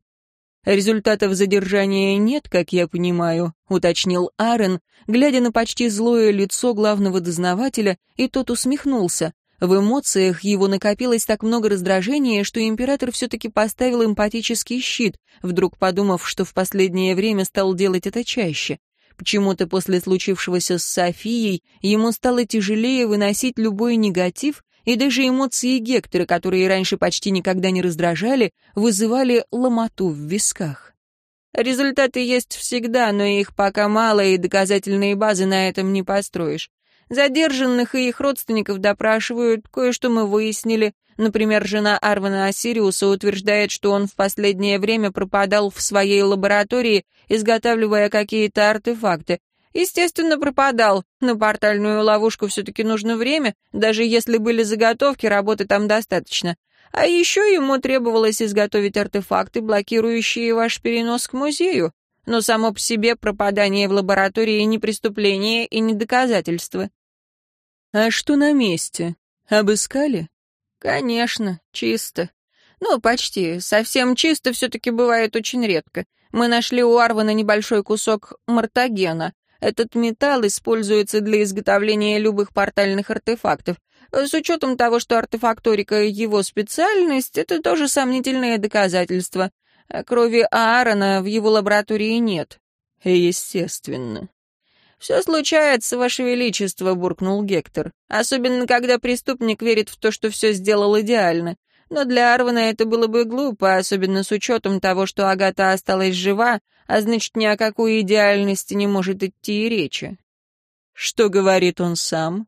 «Результатов задержания нет, как я понимаю», — уточнил Аарон, глядя на почти злое лицо главного дознавателя, и тот усмехнулся. В эмоциях его накопилось так много раздражения, что император все-таки поставил эмпатический щит, вдруг подумав, что в последнее время стал делать это чаще. Почему-то после случившегося с Софией ему стало тяжелее выносить любой негатив, и даже эмоции Гектора, которые раньше почти никогда не раздражали, вызывали ломоту в висках. Результаты есть всегда, но их пока мало, и доказательные базы на этом не построишь. Задержанных и их родственников допрашивают, кое-что мы выяснили. Например, жена Арвана Осириуса утверждает, что он в последнее время пропадал в своей лаборатории, изготавливая какие-то артефакты. Естественно, пропадал. На портальную ловушку все-таки нужно время, даже если были заготовки, работы там достаточно. А еще ему требовалось изготовить артефакты, блокирующие ваш перенос к музею. Но само по себе пропадание в лаборатории не преступление и не доказательство. А что на месте? Обыскали? Конечно, чисто. Ну, почти. Совсем чисто все-таки бывает очень редко. Мы нашли у Арвана небольшой кусок мартагена. Этот металл используется для изготовления любых портальных артефактов. С учетом того, что артефакторика — его специальность, это тоже сомнительное доказательство. Крови Аарона в его лаборатории нет. Естественно. «Все случается, Ваше Величество», — буркнул Гектор. «Особенно, когда преступник верит в то, что все сделал идеально. Но для Арвана это было бы глупо, особенно с учетом того, что Агата осталась жива, а значит, ни о какой идеальности не может идти и речи. Что говорит он сам?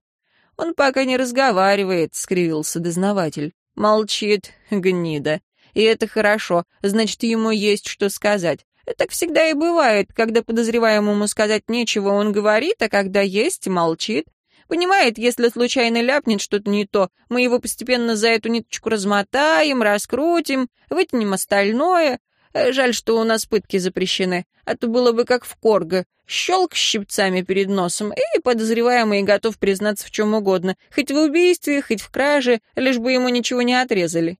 Он пока не разговаривает, скривился дознаватель. Молчит, гнида. И это хорошо, значит, ему есть что сказать. Так всегда и бывает, когда подозреваемому сказать нечего, он говорит, а когда есть, молчит. Понимает, если случайно ляпнет что-то не то, мы его постепенно за эту ниточку размотаем, раскрутим, вытянем остальное. Э, жаль, что у нас пытки запрещены, а то было бы как в Корго. Щелк щипцами перед носом, и подозреваемый готов признаться в чем угодно, хоть в убийстве, хоть в краже, лишь бы ему ничего не отрезали.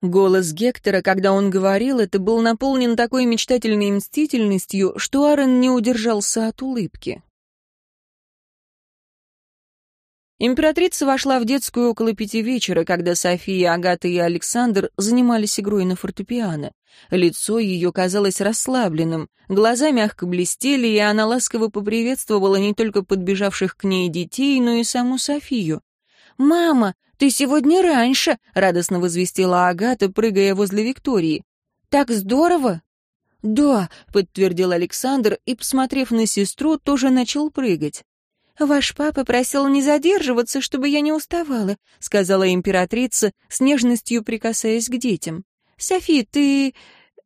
Голос Гектора, когда он говорил, это был наполнен такой мечтательной мстительностью, что Аарон не удержался от улыбки. Императрица вошла в детскую около пяти вечера, когда София, Агата и Александр занимались игрой на фортепиано. Лицо ее казалось расслабленным, глаза мягко блестели, и она ласково поприветствовала не только подбежавших к ней детей, но и саму Софию. «Мама, ты сегодня раньше!» — радостно возвестила Агата, прыгая возле Виктории. «Так здорово!» «Да», — подтвердил Александр и, посмотрев на сестру, тоже начал прыгать. «Ваш папа просил не задерживаться, чтобы я не уставала», — сказала императрица, с нежностью прикасаясь к детям. «Софи, ты...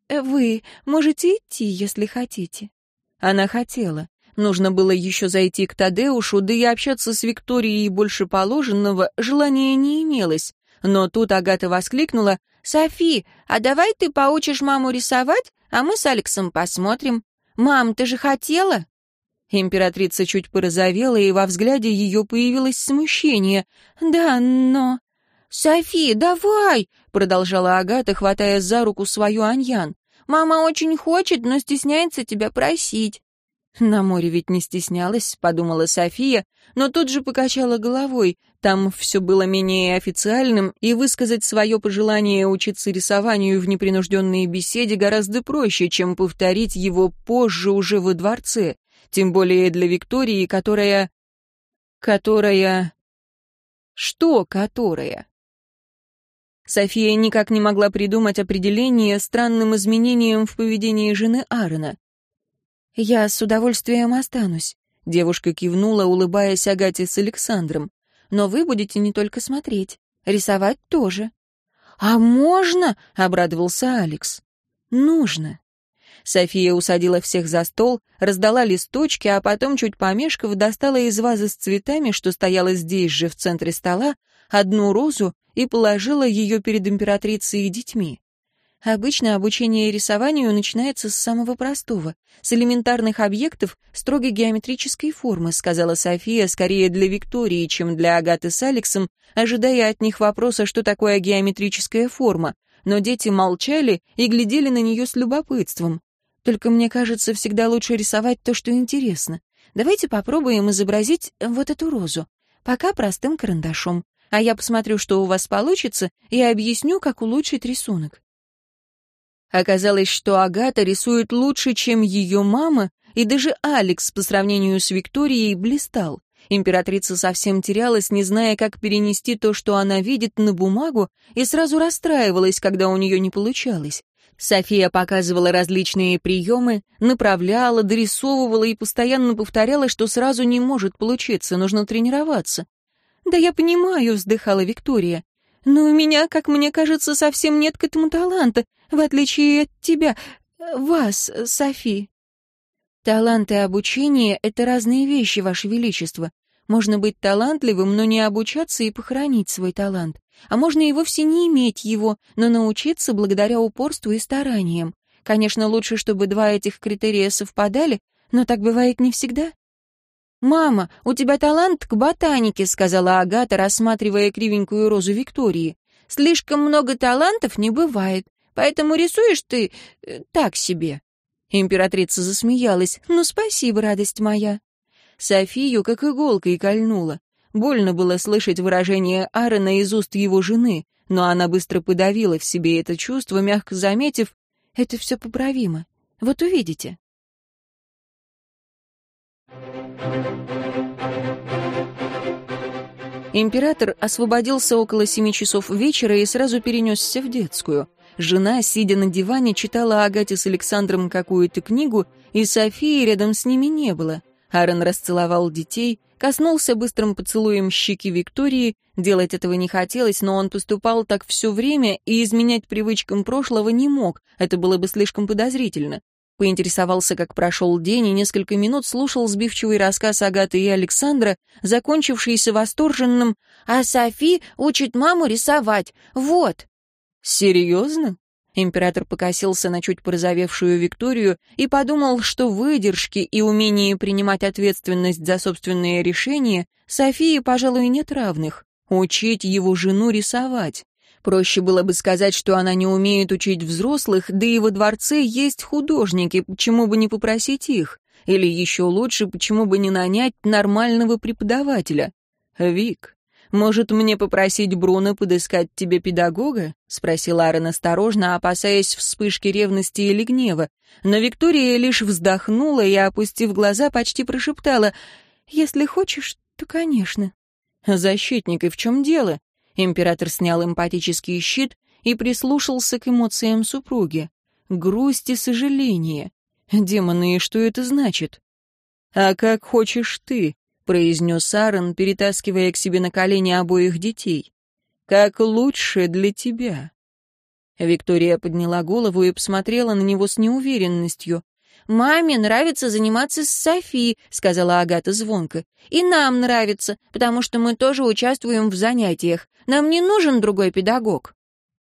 Э, вы можете идти, если хотите». Она хотела. Нужно было еще зайти к Тадеушу, да и общаться с Викторией больше положенного желания не имелось. Но тут Агата воскликнула, «Софи, а давай ты поучишь маму рисовать, а мы с Алексом посмотрим. Мам, ты же хотела?» Императрица чуть порозовела, и во взгляде ее появилось смущение. «Да, но...» «Софи, давай!» — продолжала Агата, хватая за руку свою Аньян. «Мама очень хочет, но стесняется тебя просить». «На море ведь не стеснялась», — подумала София, но тут же покачала головой. Там все было менее официальным, и высказать свое пожелание учиться рисованию в непринужденной беседе гораздо проще, чем повторить его позже уже во дворце тем более для Виктории, которая... которая... Что которая? София никак не могла придумать определение странным изменениям в поведении жены Аарона. «Я с удовольствием останусь», — девушка кивнула, улыбаясь Агате с Александром. «Но вы будете не только смотреть, рисовать тоже». «А можно?» — обрадовался Алекс. «Нужно». София усадила всех за стол, раздала листочки, а потом, чуть помешков, достала из вазы с цветами, что стояла здесь же, в центре стола, одну розу и положила ее перед императрицей и детьми. Обычно обучение рисованию начинается с самого простого, с элементарных объектов строгой геометрической формы, сказала София скорее для Виктории, чем для Агаты с Алексом, ожидая от них вопроса, что такое геометрическая форма, но дети молчали и глядели на нее с любопытством. Только мне кажется, всегда лучше рисовать то, что интересно. Давайте попробуем изобразить вот эту розу. Пока простым карандашом. А я посмотрю, что у вас получится, и объясню, как улучшить рисунок. Оказалось, что Агата рисует лучше, чем ее мама, и даже Алекс по сравнению с Викторией блистал. Императрица совсем терялась, не зная, как перенести то, что она видит, на бумагу, и сразу расстраивалась, когда у нее не получалось. София показывала различные приемы, направляла, дорисовывала и постоянно повторяла, что сразу не может получиться, нужно тренироваться. «Да я понимаю», — вздыхала Виктория. «Но у меня, как мне кажется, совсем нет к этому таланта, в отличие от тебя, вас, Софи». «Талант и обучение — это разные вещи, Ваше Величество. Можно быть талантливым, но не обучаться и похоронить свой талант. А можно и вовсе не иметь его, но научиться благодаря упорству и стараниям. Конечно, лучше, чтобы два этих критерия совпадали, но так бывает не всегда. «Мама, у тебя талант к ботанике», — сказала Агата, рассматривая кривенькую розу Виктории. «Слишком много талантов не бывает, поэтому рисуешь ты э, так себе». Императрица засмеялась. «Ну, спасибо, радость моя». Софию как иголкой кольнула. Больно было слышать выражение Аарона из уст его жены, но она быстро подавила в себе это чувство, мягко заметив, «Это все поправимо. Вот увидите». Император освободился около семи часов вечера и сразу перенесся в детскую — Жена, сидя на диване, читала Агате с Александром какую-то книгу, и Софии рядом с ними не было. Аарон расцеловал детей, коснулся быстрым поцелуем щеки Виктории, делать этого не хотелось, но он поступал так все время и изменять привычкам прошлого не мог, это было бы слишком подозрительно. Поинтересовался, как прошел день, и несколько минут слушал сбивчивый рассказ Агаты и Александра, закончившийся восторженным «А Софи учит маму рисовать. Вот!» «Серьезно?» Император покосился на чуть порозовевшую Викторию и подумал, что выдержки и умение принимать ответственность за собственные решения Софии, пожалуй, нет равных. Учить его жену рисовать. Проще было бы сказать, что она не умеет учить взрослых, да и во дворце есть художники, почему бы не попросить их? Или еще лучше, почему бы не нанять нормального преподавателя? Вик, «Может, мне попросить Бруно подыскать тебе педагога?» — спросил Аарон осторожно, опасаясь вспышки ревности или гнева. Но Виктория лишь вздохнула и, опустив глаза, почти прошептала «Если хочешь, то, конечно». «Защитник, и в чем дело?» Император снял эмпатический щит и прислушался к эмоциям супруги. Грусть и сожаление. Демоны, что это значит? «А как хочешь ты?» — произнес Аарон, перетаскивая к себе на колени обоих детей. «Как лучше для тебя». Виктория подняла голову и посмотрела на него с неуверенностью. «Маме нравится заниматься с Софи», — сказала Агата звонко. «И нам нравится, потому что мы тоже участвуем в занятиях. Нам не нужен другой педагог».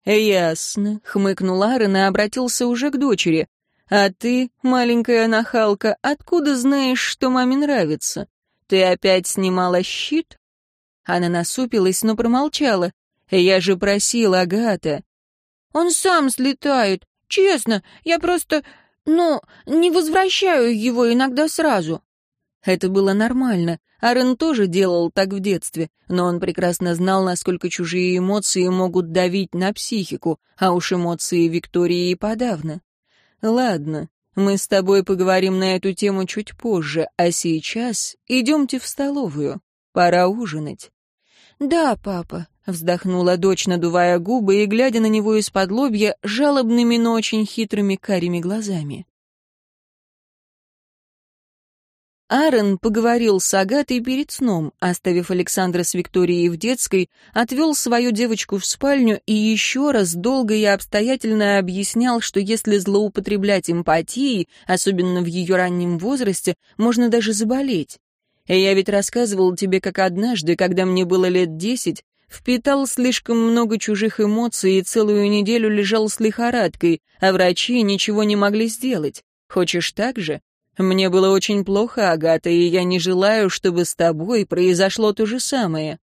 «Ясно», — хмыкнул Аарон и обратился уже к дочери. «А ты, маленькая нахалка, откуда знаешь, что маме нравится? «Ты опять снимала щит?» Она насупилась, но промолчала. «Я же просила, Агата». «Он сам слетает. Честно, я просто, ну, не возвращаю его иногда сразу». Это было нормально. Арен тоже делал так в детстве, но он прекрасно знал, насколько чужие эмоции могут давить на психику, а уж эмоции Виктории подавно. «Ладно, мы с тобой поговорим на эту тему чуть позже, а сейчас идемте в столовую. Пора ужинать». «Да, папа», — вздохнула дочь, надувая губы и глядя на него из-под лобья жалобными, но очень хитрыми карими глазами. Аарон поговорил с Агатой перед сном, оставив Александра с Викторией в детской, отвел свою девочку в спальню и еще раз долго и обстоятельно объяснял, что если злоупотреблять эмпатией, особенно в ее раннем возрасте, можно даже заболеть. Я ведь рассказывал тебе, как однажды, когда мне было лет десять, впитал слишком много чужих эмоций и целую неделю лежал с лихорадкой, а врачи ничего не могли сделать. Хочешь так же? Мне было очень плохо, Агата, и я не желаю, чтобы с тобой произошло то же самое».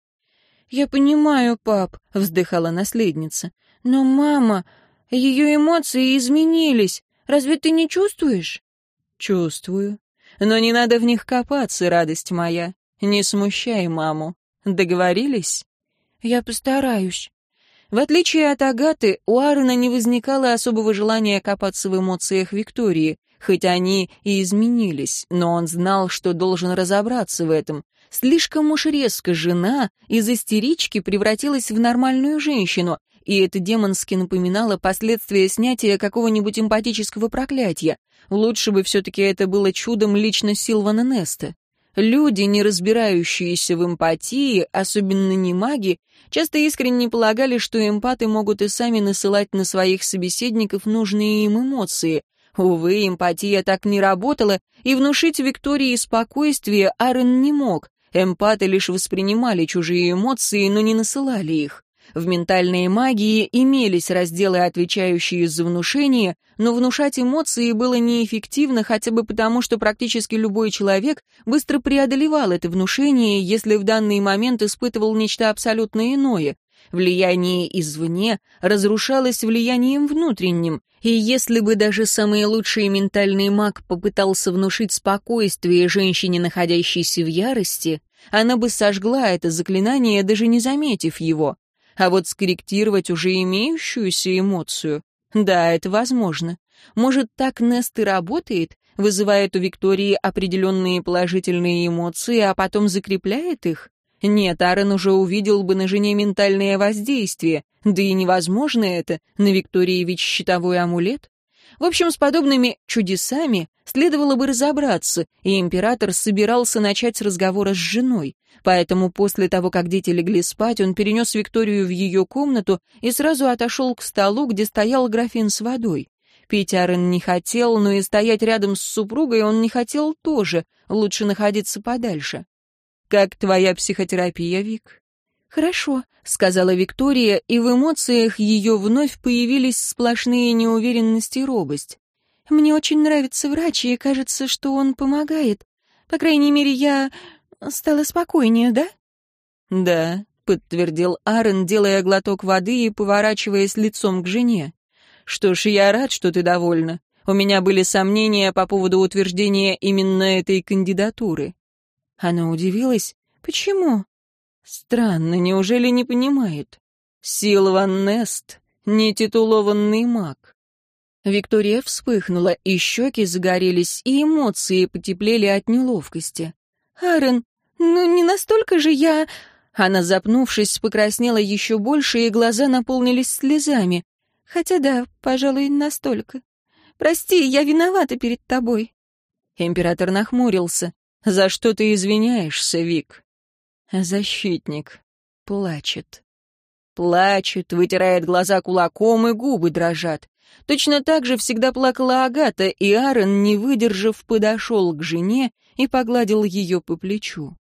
«Я понимаю, пап», — вздыхала наследница. «Но мама, ее эмоции изменились. Разве ты не чувствуешь?» «Чувствую. Но не надо в них копаться, радость моя. Не смущай маму. Договорились?» «Я постараюсь». В отличие от Агаты, у Аарона не возникало особого желания копаться в эмоциях Виктории, хоть они и изменились, но он знал, что должен разобраться в этом. Слишком уж резко жена из истерички превратилась в нормальную женщину, и это демонски напоминало последствия снятия какого-нибудь эмпатического проклятия. Лучше бы все-таки это было чудом лично Силвана Неста. Люди, не разбирающиеся в эмпатии, особенно не маги, часто искренне полагали, что эмпаты могут и сами насылать на своих собеседников нужные им эмоции. Увы, эмпатия так не работала, и внушить Виктории спокойствие Аарон не мог. Эмпаты лишь воспринимали чужие эмоции, но не насылали их. В ментальной магии имелись разделы, отвечающие за внушение, но внушать эмоции было неэффективно хотя бы потому, что практически любой человек быстро преодолевал это внушение, если в данный момент испытывал нечто абсолютно иное. Влияние извне разрушалось влиянием внутренним, и если бы даже самый лучший ментальный маг попытался внушить спокойствие женщине, находящейся в ярости, она бы сожгла это заклинание, даже не заметив его. А вот скорректировать уже имеющуюся эмоцию, да, это возможно. Может, так Нест и работает, вызывает у Виктории определенные положительные эмоции, а потом закрепляет их? Нет, Аарон уже увидел бы на жене ментальное воздействие, да и невозможно это, на Виктории ведь щитовой амулет. В общем, с подобными чудесами следовало бы разобраться, и император собирался начать с разговора с женой. Поэтому после того, как дети легли спать, он перенес Викторию в ее комнату и сразу отошел к столу, где стоял графин с водой. Пить Арен не хотел, но и стоять рядом с супругой он не хотел тоже, лучше находиться подальше. «Как твоя психотерапия, Вик?» «Хорошо», — сказала Виктория, и в эмоциях ее вновь появились сплошные неуверенность и робость. «Мне очень нравится врач, и кажется, что он помогает. По крайней мере, я стала спокойнее, да?» «Да», — подтвердил Аарон, делая глоток воды и поворачиваясь лицом к жене. «Что ж, я рад, что ты довольна. У меня были сомнения по поводу утверждения именно этой кандидатуры». Она удивилась. «Почему?» Странно, неужели не понимает? Силван Нест — нетитулованный маг. Виктория вспыхнула, и щеки загорелись, и эмоции потеплели от неловкости. «Аарон, ну не настолько же я...» Она, запнувшись, покраснела еще больше, и глаза наполнились слезами. «Хотя да, пожалуй, настолько. Прости, я виновата перед тобой». Император нахмурился. «За что ты извиняешься, Вик?» Защитник. Плачет. Плачет, вытирает глаза кулаком, и губы дрожат. Точно так же всегда плакала Агата, и Аарон, не выдержав, подошел к жене и погладил ее по плечу.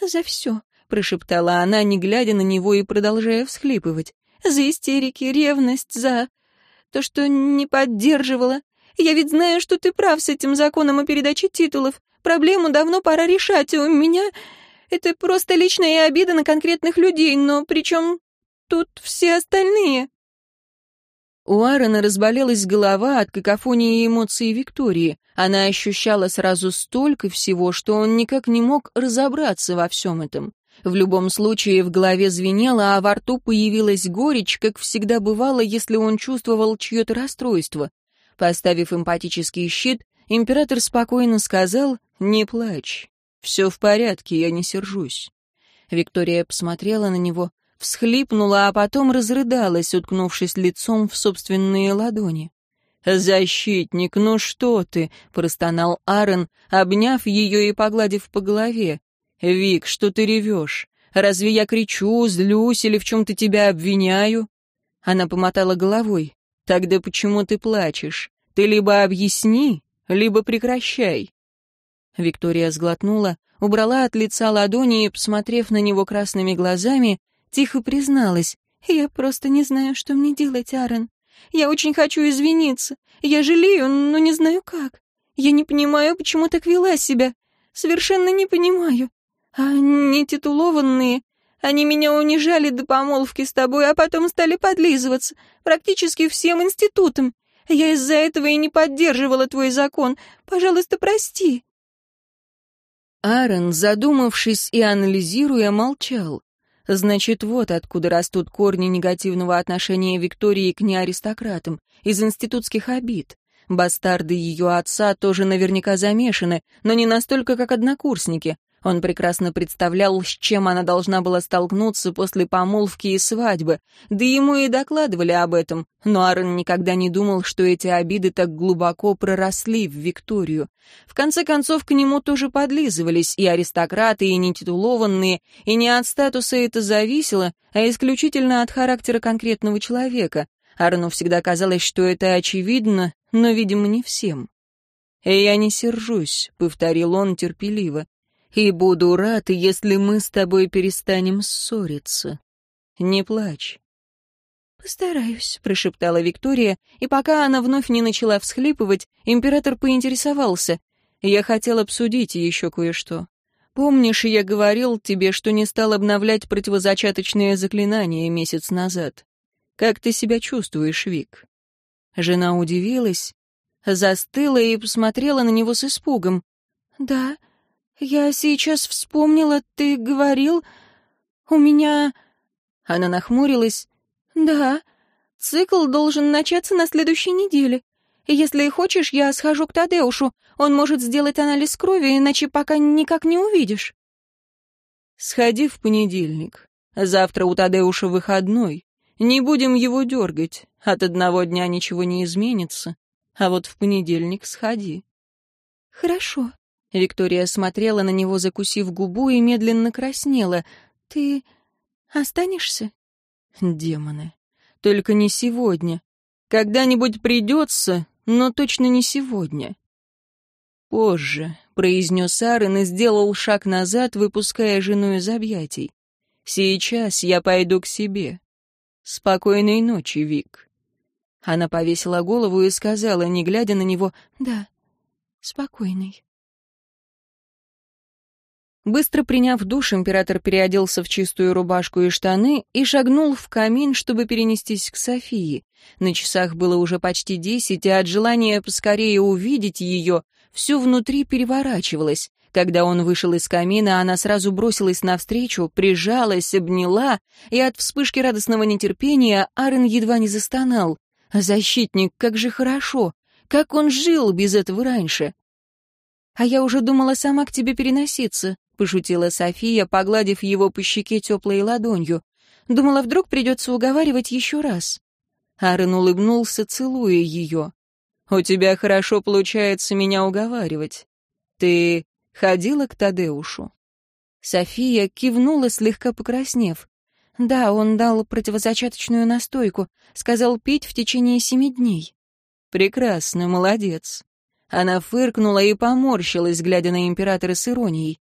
«За все», — прошептала она, не глядя на него и продолжая всхлипывать. «За истерики, ревность, за то, что не поддерживала. Я ведь знаю, что ты прав с этим законом о передаче титулов. Проблему давно пора решать, у меня это просто личная обида на конкретных людей, но причем тут все остальные?» У Аарона разболелась голова от какофонии эмоций Виктории. Она ощущала сразу столько всего, что он никак не мог разобраться во всем этом. В любом случае в голове звенело, а во рту появилась горечь, как всегда бывало, если он чувствовал чье-то расстройство. Поставив эмпатический щит, император спокойно сказал «Не плачь, «Все в порядке, я не сержусь». Виктория посмотрела на него, всхлипнула, а потом разрыдалась, уткнувшись лицом в собственные ладони. «Защитник, ну что ты?» — простонал Аарон, обняв ее и погладив по голове. «Вик, что ты ревешь? Разве я кричу, злюсь или в чем-то тебя обвиняю?» Она помотала головой. «Тогда почему ты плачешь? Ты либо объясни, либо прекращай». Виктория сглотнула, убрала от лица ладони и, посмотрев на него красными глазами, тихо призналась. «Я просто не знаю, что мне делать, Аарон. Я очень хочу извиниться. Я жалею, но не знаю как. Я не понимаю, почему так вела себя. Совершенно не понимаю. А нетитулованные, они меня унижали до помолвки с тобой, а потом стали подлизываться. Практически всем институтом. Я из-за этого и не поддерживала твой закон. Пожалуйста, прости». Аарон, задумавшись и анализируя, молчал. Значит, вот откуда растут корни негативного отношения Виктории к неаристократам, из институтских обид. Бастарды ее отца тоже наверняка замешаны, но не настолько, как однокурсники. Он прекрасно представлял, с чем она должна была столкнуться после помолвки и свадьбы, да ему и докладывали об этом, но Аарон никогда не думал, что эти обиды так глубоко проросли в Викторию. В конце концов, к нему тоже подлизывались и аристократы, и нетитулованные, и не от статуса это зависело, а исключительно от характера конкретного человека. Аарону всегда казалось, что это очевидно, но, видимо, не всем. «Я не сержусь», — повторил он терпеливо и буду рад, если мы с тобой перестанем ссориться. Не плачь». «Постараюсь», — прошептала Виктория, и пока она вновь не начала всхлипывать, император поинтересовался. «Я хотел обсудить еще кое-что. Помнишь, я говорил тебе, что не стал обновлять противозачаточные заклинания месяц назад? Как ты себя чувствуешь, Вик?» Жена удивилась, застыла и посмотрела на него с испугом. «Да, «Я сейчас вспомнила, ты говорил... У меня...» Она нахмурилась. «Да, цикл должен начаться на следующей неделе. Если хочешь, я схожу к Тадеушу. Он может сделать анализ крови, иначе пока никак не увидишь». «Сходи в понедельник. Завтра у Тадеуша выходной. Не будем его дергать. От одного дня ничего не изменится. А вот в понедельник сходи». «Хорошо», Виктория смотрела на него, закусив губу, и медленно краснела. «Ты останешься?» «Демоны. Только не сегодня. Когда-нибудь придется, но точно не сегодня». «Позже», — произнес Аарон и сделал шаг назад, выпуская жену из объятий. «Сейчас я пойду к себе. Спокойной ночи, Вик». Она повесила голову и сказала, не глядя на него, «Да, спокойной». Быстро приняв душ, император переоделся в чистую рубашку и штаны и шагнул в камин, чтобы перенестись к Софии. На часах было уже почти десять, и от желания поскорее увидеть ее все внутри переворачивалось. Когда он вышел из камина, она сразу бросилась навстречу, прижалась, обняла, и от вспышки радостного нетерпения Арен едва не застонал. «Защитник, как же хорошо! Как он жил без этого раньше!» «А я уже думала сама к тебе переноситься», пошутила София, погладив его по щеке теплой ладонью. Думала, вдруг придется уговаривать еще раз. Аарон улыбнулся, целуя ее. «У тебя хорошо получается меня уговаривать. Ты ходила к Тадеушу?» София кивнула, слегка покраснев. «Да, он дал противозачаточную настойку, сказал пить в течение семи дней». «Прекрасно, молодец». Она фыркнула и поморщилась, глядя на императора с иронией.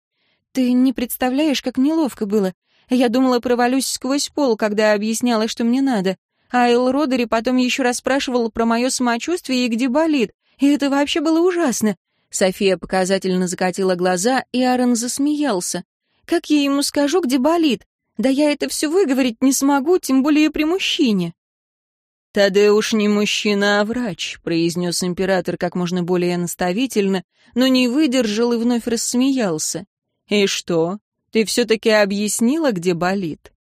«Ты не представляешь, как неловко было. Я думала, провалюсь сквозь пол, когда объясняла, что мне надо. А Эл Родери потом еще раз спрашивал про мое самочувствие и где болит. И это вообще было ужасно». София показательно закатила глаза, и Аарон засмеялся. «Как я ему скажу, где болит? Да я это все выговорить не смогу, тем более при мужчине». «Тадеуш не мужчина, а врач», — произнес император как можно более наставительно, но не выдержал и вновь рассмеялся. «И что? Ты все-таки объяснила, где болит?»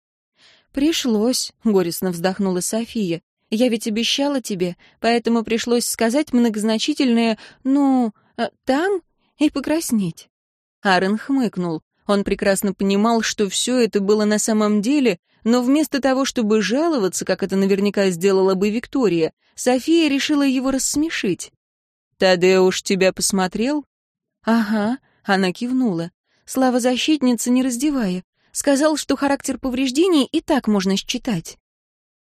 «Пришлось», — горестно вздохнула София. «Я ведь обещала тебе, поэтому пришлось сказать многозначительное «ну, э, там» и покраснеть». Аарон хмыкнул. Он прекрасно понимал, что все это было на самом деле, но вместо того, чтобы жаловаться, как это наверняка сделала бы Виктория, София решила его рассмешить. «Тадеуш тебя посмотрел?» «Ага», — она кивнула. Слава защитницы, не раздевая. Сказал, что характер повреждений и так можно считать.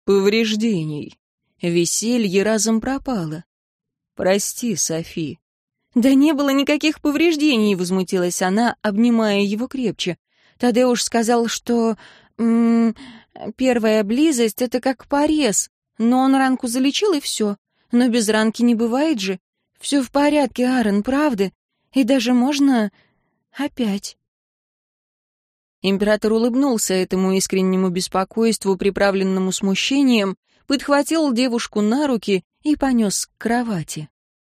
Повреждений. Веселье разом пропало. Прости, Софи. Да не было никаких повреждений, возмутилась она, обнимая его крепче. Тадеуш сказал, что... М -м, первая близость — это как порез, но он ранку залечил и все. Но без ранки не бывает же. Все в порядке, Аарон, правда? И даже можно Опять. Император улыбнулся этому искреннему беспокойству, приправленному смущением, подхватил девушку на руки и понес к кровати.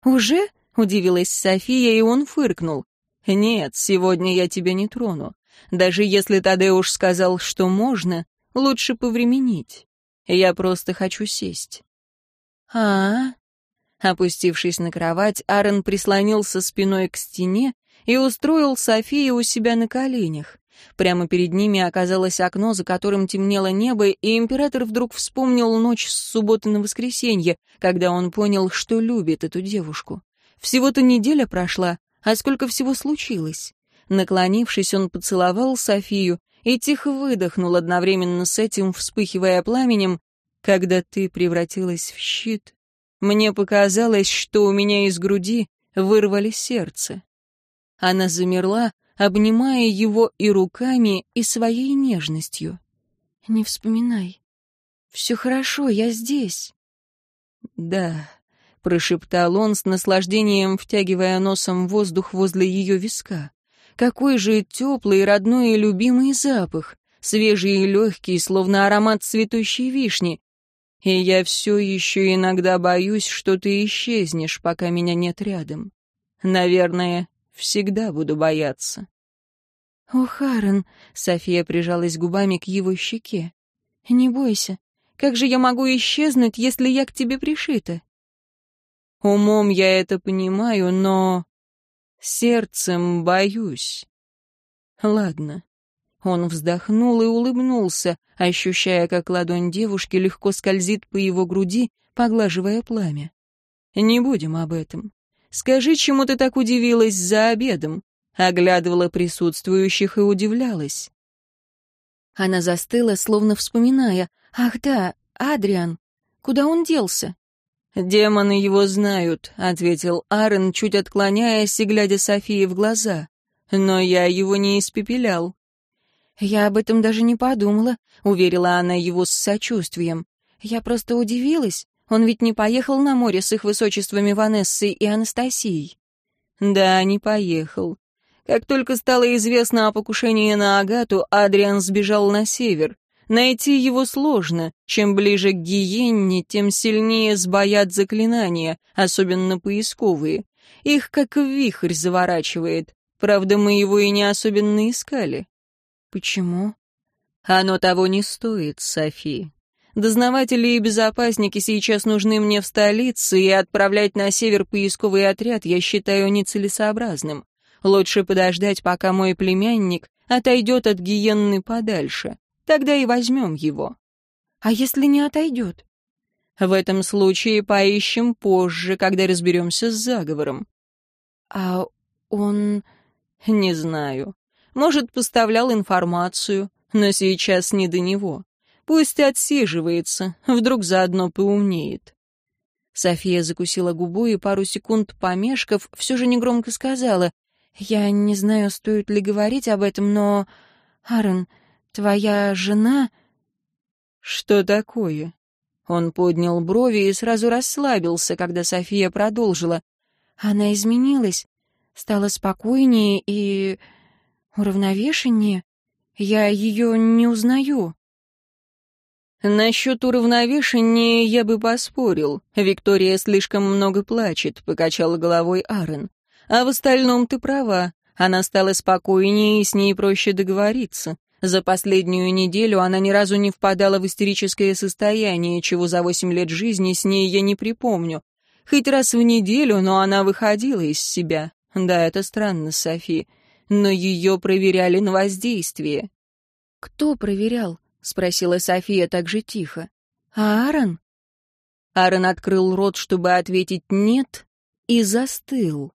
«Уже?» — удивилась София, и он фыркнул. «Нет, сегодня я тебя не трону. Даже если Тадеуш сказал, что можно, лучше повременить. Я просто хочу сесть». «А, -а, -а Опустившись на кровать, Аарон прислонился спиной к стене и устроил Софию у себя на коленях. Прямо перед ними оказалось окно, за которым темнело небо, и император вдруг вспомнил ночь с субботы на воскресенье, когда он понял, что любит эту девушку. Всего-то неделя прошла, а сколько всего случилось. Наклонившись, он поцеловал Софию и тихо выдохнул, одновременно с этим вспыхивая пламенем, когда ты превратилась в щит. Мне показалось, что у меня из груди вырвали сердце. Она замерла, обнимая его и руками, и своей нежностью. «Не вспоминай. Все хорошо, я здесь». «Да», — прошептал он с наслаждением, втягивая носом воздух возле ее виска. «Какой же теплый, родной и любимый запах, свежий и легкий, словно аромат цветущей вишни. И я все еще иногда боюсь, что ты исчезнешь, пока меня нет рядом. Наверное, всегда буду бояться». «О, Харен!» — София прижалась губами к его щеке. «Не бойся. Как же я могу исчезнуть, если я к тебе пришита?» «Умом я это понимаю, но сердцем боюсь». «Ладно». Он вздохнул и улыбнулся, ощущая, как ладонь девушки легко скользит по его груди, поглаживая пламя. «Не будем об этом. Скажи, чему ты так удивилась за обедом?» Оглядывала присутствующих и удивлялась. Она застыла, словно вспоминая. «Ах да, Адриан. Куда он делся?» «Демоны его знают», — ответил Аарон, чуть отклоняясь и глядя Софии в глаза. «Но я его не испепелял». «Я об этом даже не подумала», — уверила она его с сочувствием. «Я просто удивилась. Он ведь не поехал на море с их высочествами Ванессой и Анастасией». «Да, не поехал. Как только стало известно о покушении на Агату, Адриан сбежал на север. Найти его сложно. Чем ближе к Гиенне, тем сильнее сбоят заклинания, особенно поисковые. Их как вихрь заворачивает. Правда, мы его и не особенно искали. Почему? Оно того не стоит, Софи. Дознаватели и безопасники сейчас нужны мне в столице, и отправлять на север поисковый отряд я считаю нецелесообразным. Лучше подождать, пока мой племянник отойдет от гиенны подальше. Тогда и возьмем его. А если не отойдет? В этом случае поищем позже, когда разберемся с заговором. А он... Не знаю. Может, поставлял информацию, но сейчас не до него. Пусть отсиживается, вдруг заодно поумнеет. София закусила губу и пару секунд помешков, все же негромко сказала, «Я не знаю, стоит ли говорить об этом, но... Аарон, твоя жена...» «Что такое?» Он поднял брови и сразу расслабился, когда София продолжила. «Она изменилась, стала спокойнее и... уравновешеннее. Я ее не узнаю». «Насчет уравновешения я бы поспорил. Виктория слишком много плачет», — покачал головой Аарон. А в остальном ты права. Она стала спокойнее, и с ней проще договориться. За последнюю неделю она ни разу не впадала в истерическое состояние, чего за восемь лет жизни с ней я не припомню. Хоть раз в неделю, но она выходила из себя. Да, это странно, Софи. Но ее проверяли на воздействие. «Кто проверял?» — спросила София так же тихо. «А Аарон?» Аарон открыл рот, чтобы ответить «нет», и застыл.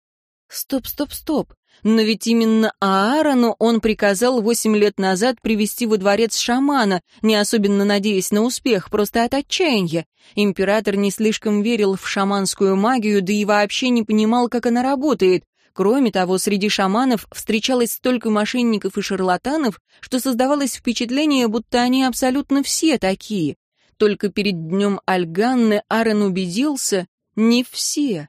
Стоп, стоп, стоп. Но ведь именно Аарону он приказал восемь лет назад привести во дворец шамана, не особенно надеясь на успех, просто от отчаяния. Император не слишком верил в шаманскую магию, да и вообще не понимал, как она работает. Кроме того, среди шаманов встречалось столько мошенников и шарлатанов, что создавалось впечатление, будто они абсолютно все такие. Только перед днем Альганны Аарон убедился, не все.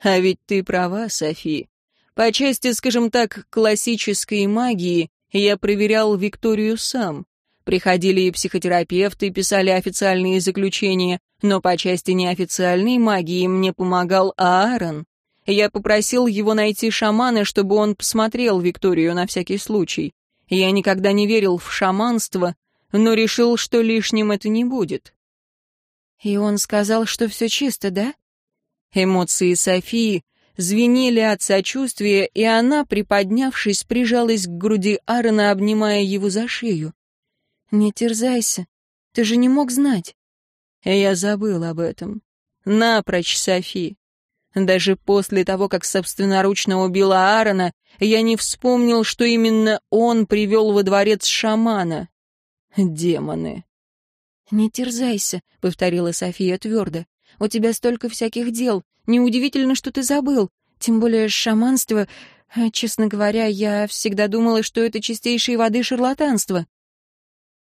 А ведь ты права, Софи. По части, скажем так, классической магии я проверял Викторию сам. Приходили и психотерапевты, писали официальные заключения, но по части неофициальной магии мне помогал Аарон. Я попросил его найти шамана, чтобы он посмотрел Викторию на всякий случай. Я никогда не верил в шаманство, но решил, что лишним это не будет. И он сказал, что все чисто, да? Эмоции Софии звенели от сочувствия, и она, приподнявшись, прижалась к груди Аарона, обнимая его за шею. «Не терзайся, ты же не мог знать». Я забыл об этом. Напрочь, Софи. Даже после того, как собственноручно убила Аарона, я не вспомнил, что именно он привел во дворец шамана. Демоны. «Не терзайся», — повторила София твердо. «У тебя столько всяких дел. Неудивительно, что ты забыл. Тем более шаманство... Э, честно говоря, я всегда думала, что это чистейшей воды шарлатанство».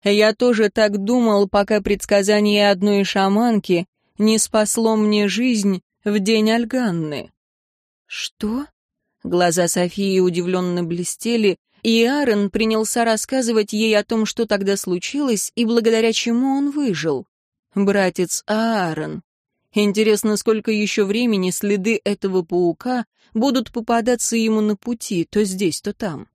Я тоже так думал, пока предсказание одной шаманки не спасло мне жизнь в день Альганны. «Что?» Глаза Софии удивленно блестели, и Аарон принялся рассказывать ей о том, что тогда случилось и благодаря чему он выжил. Братец Аарон. Интересно, сколько еще времени следы этого паука будут попадаться ему на пути, то здесь, то там.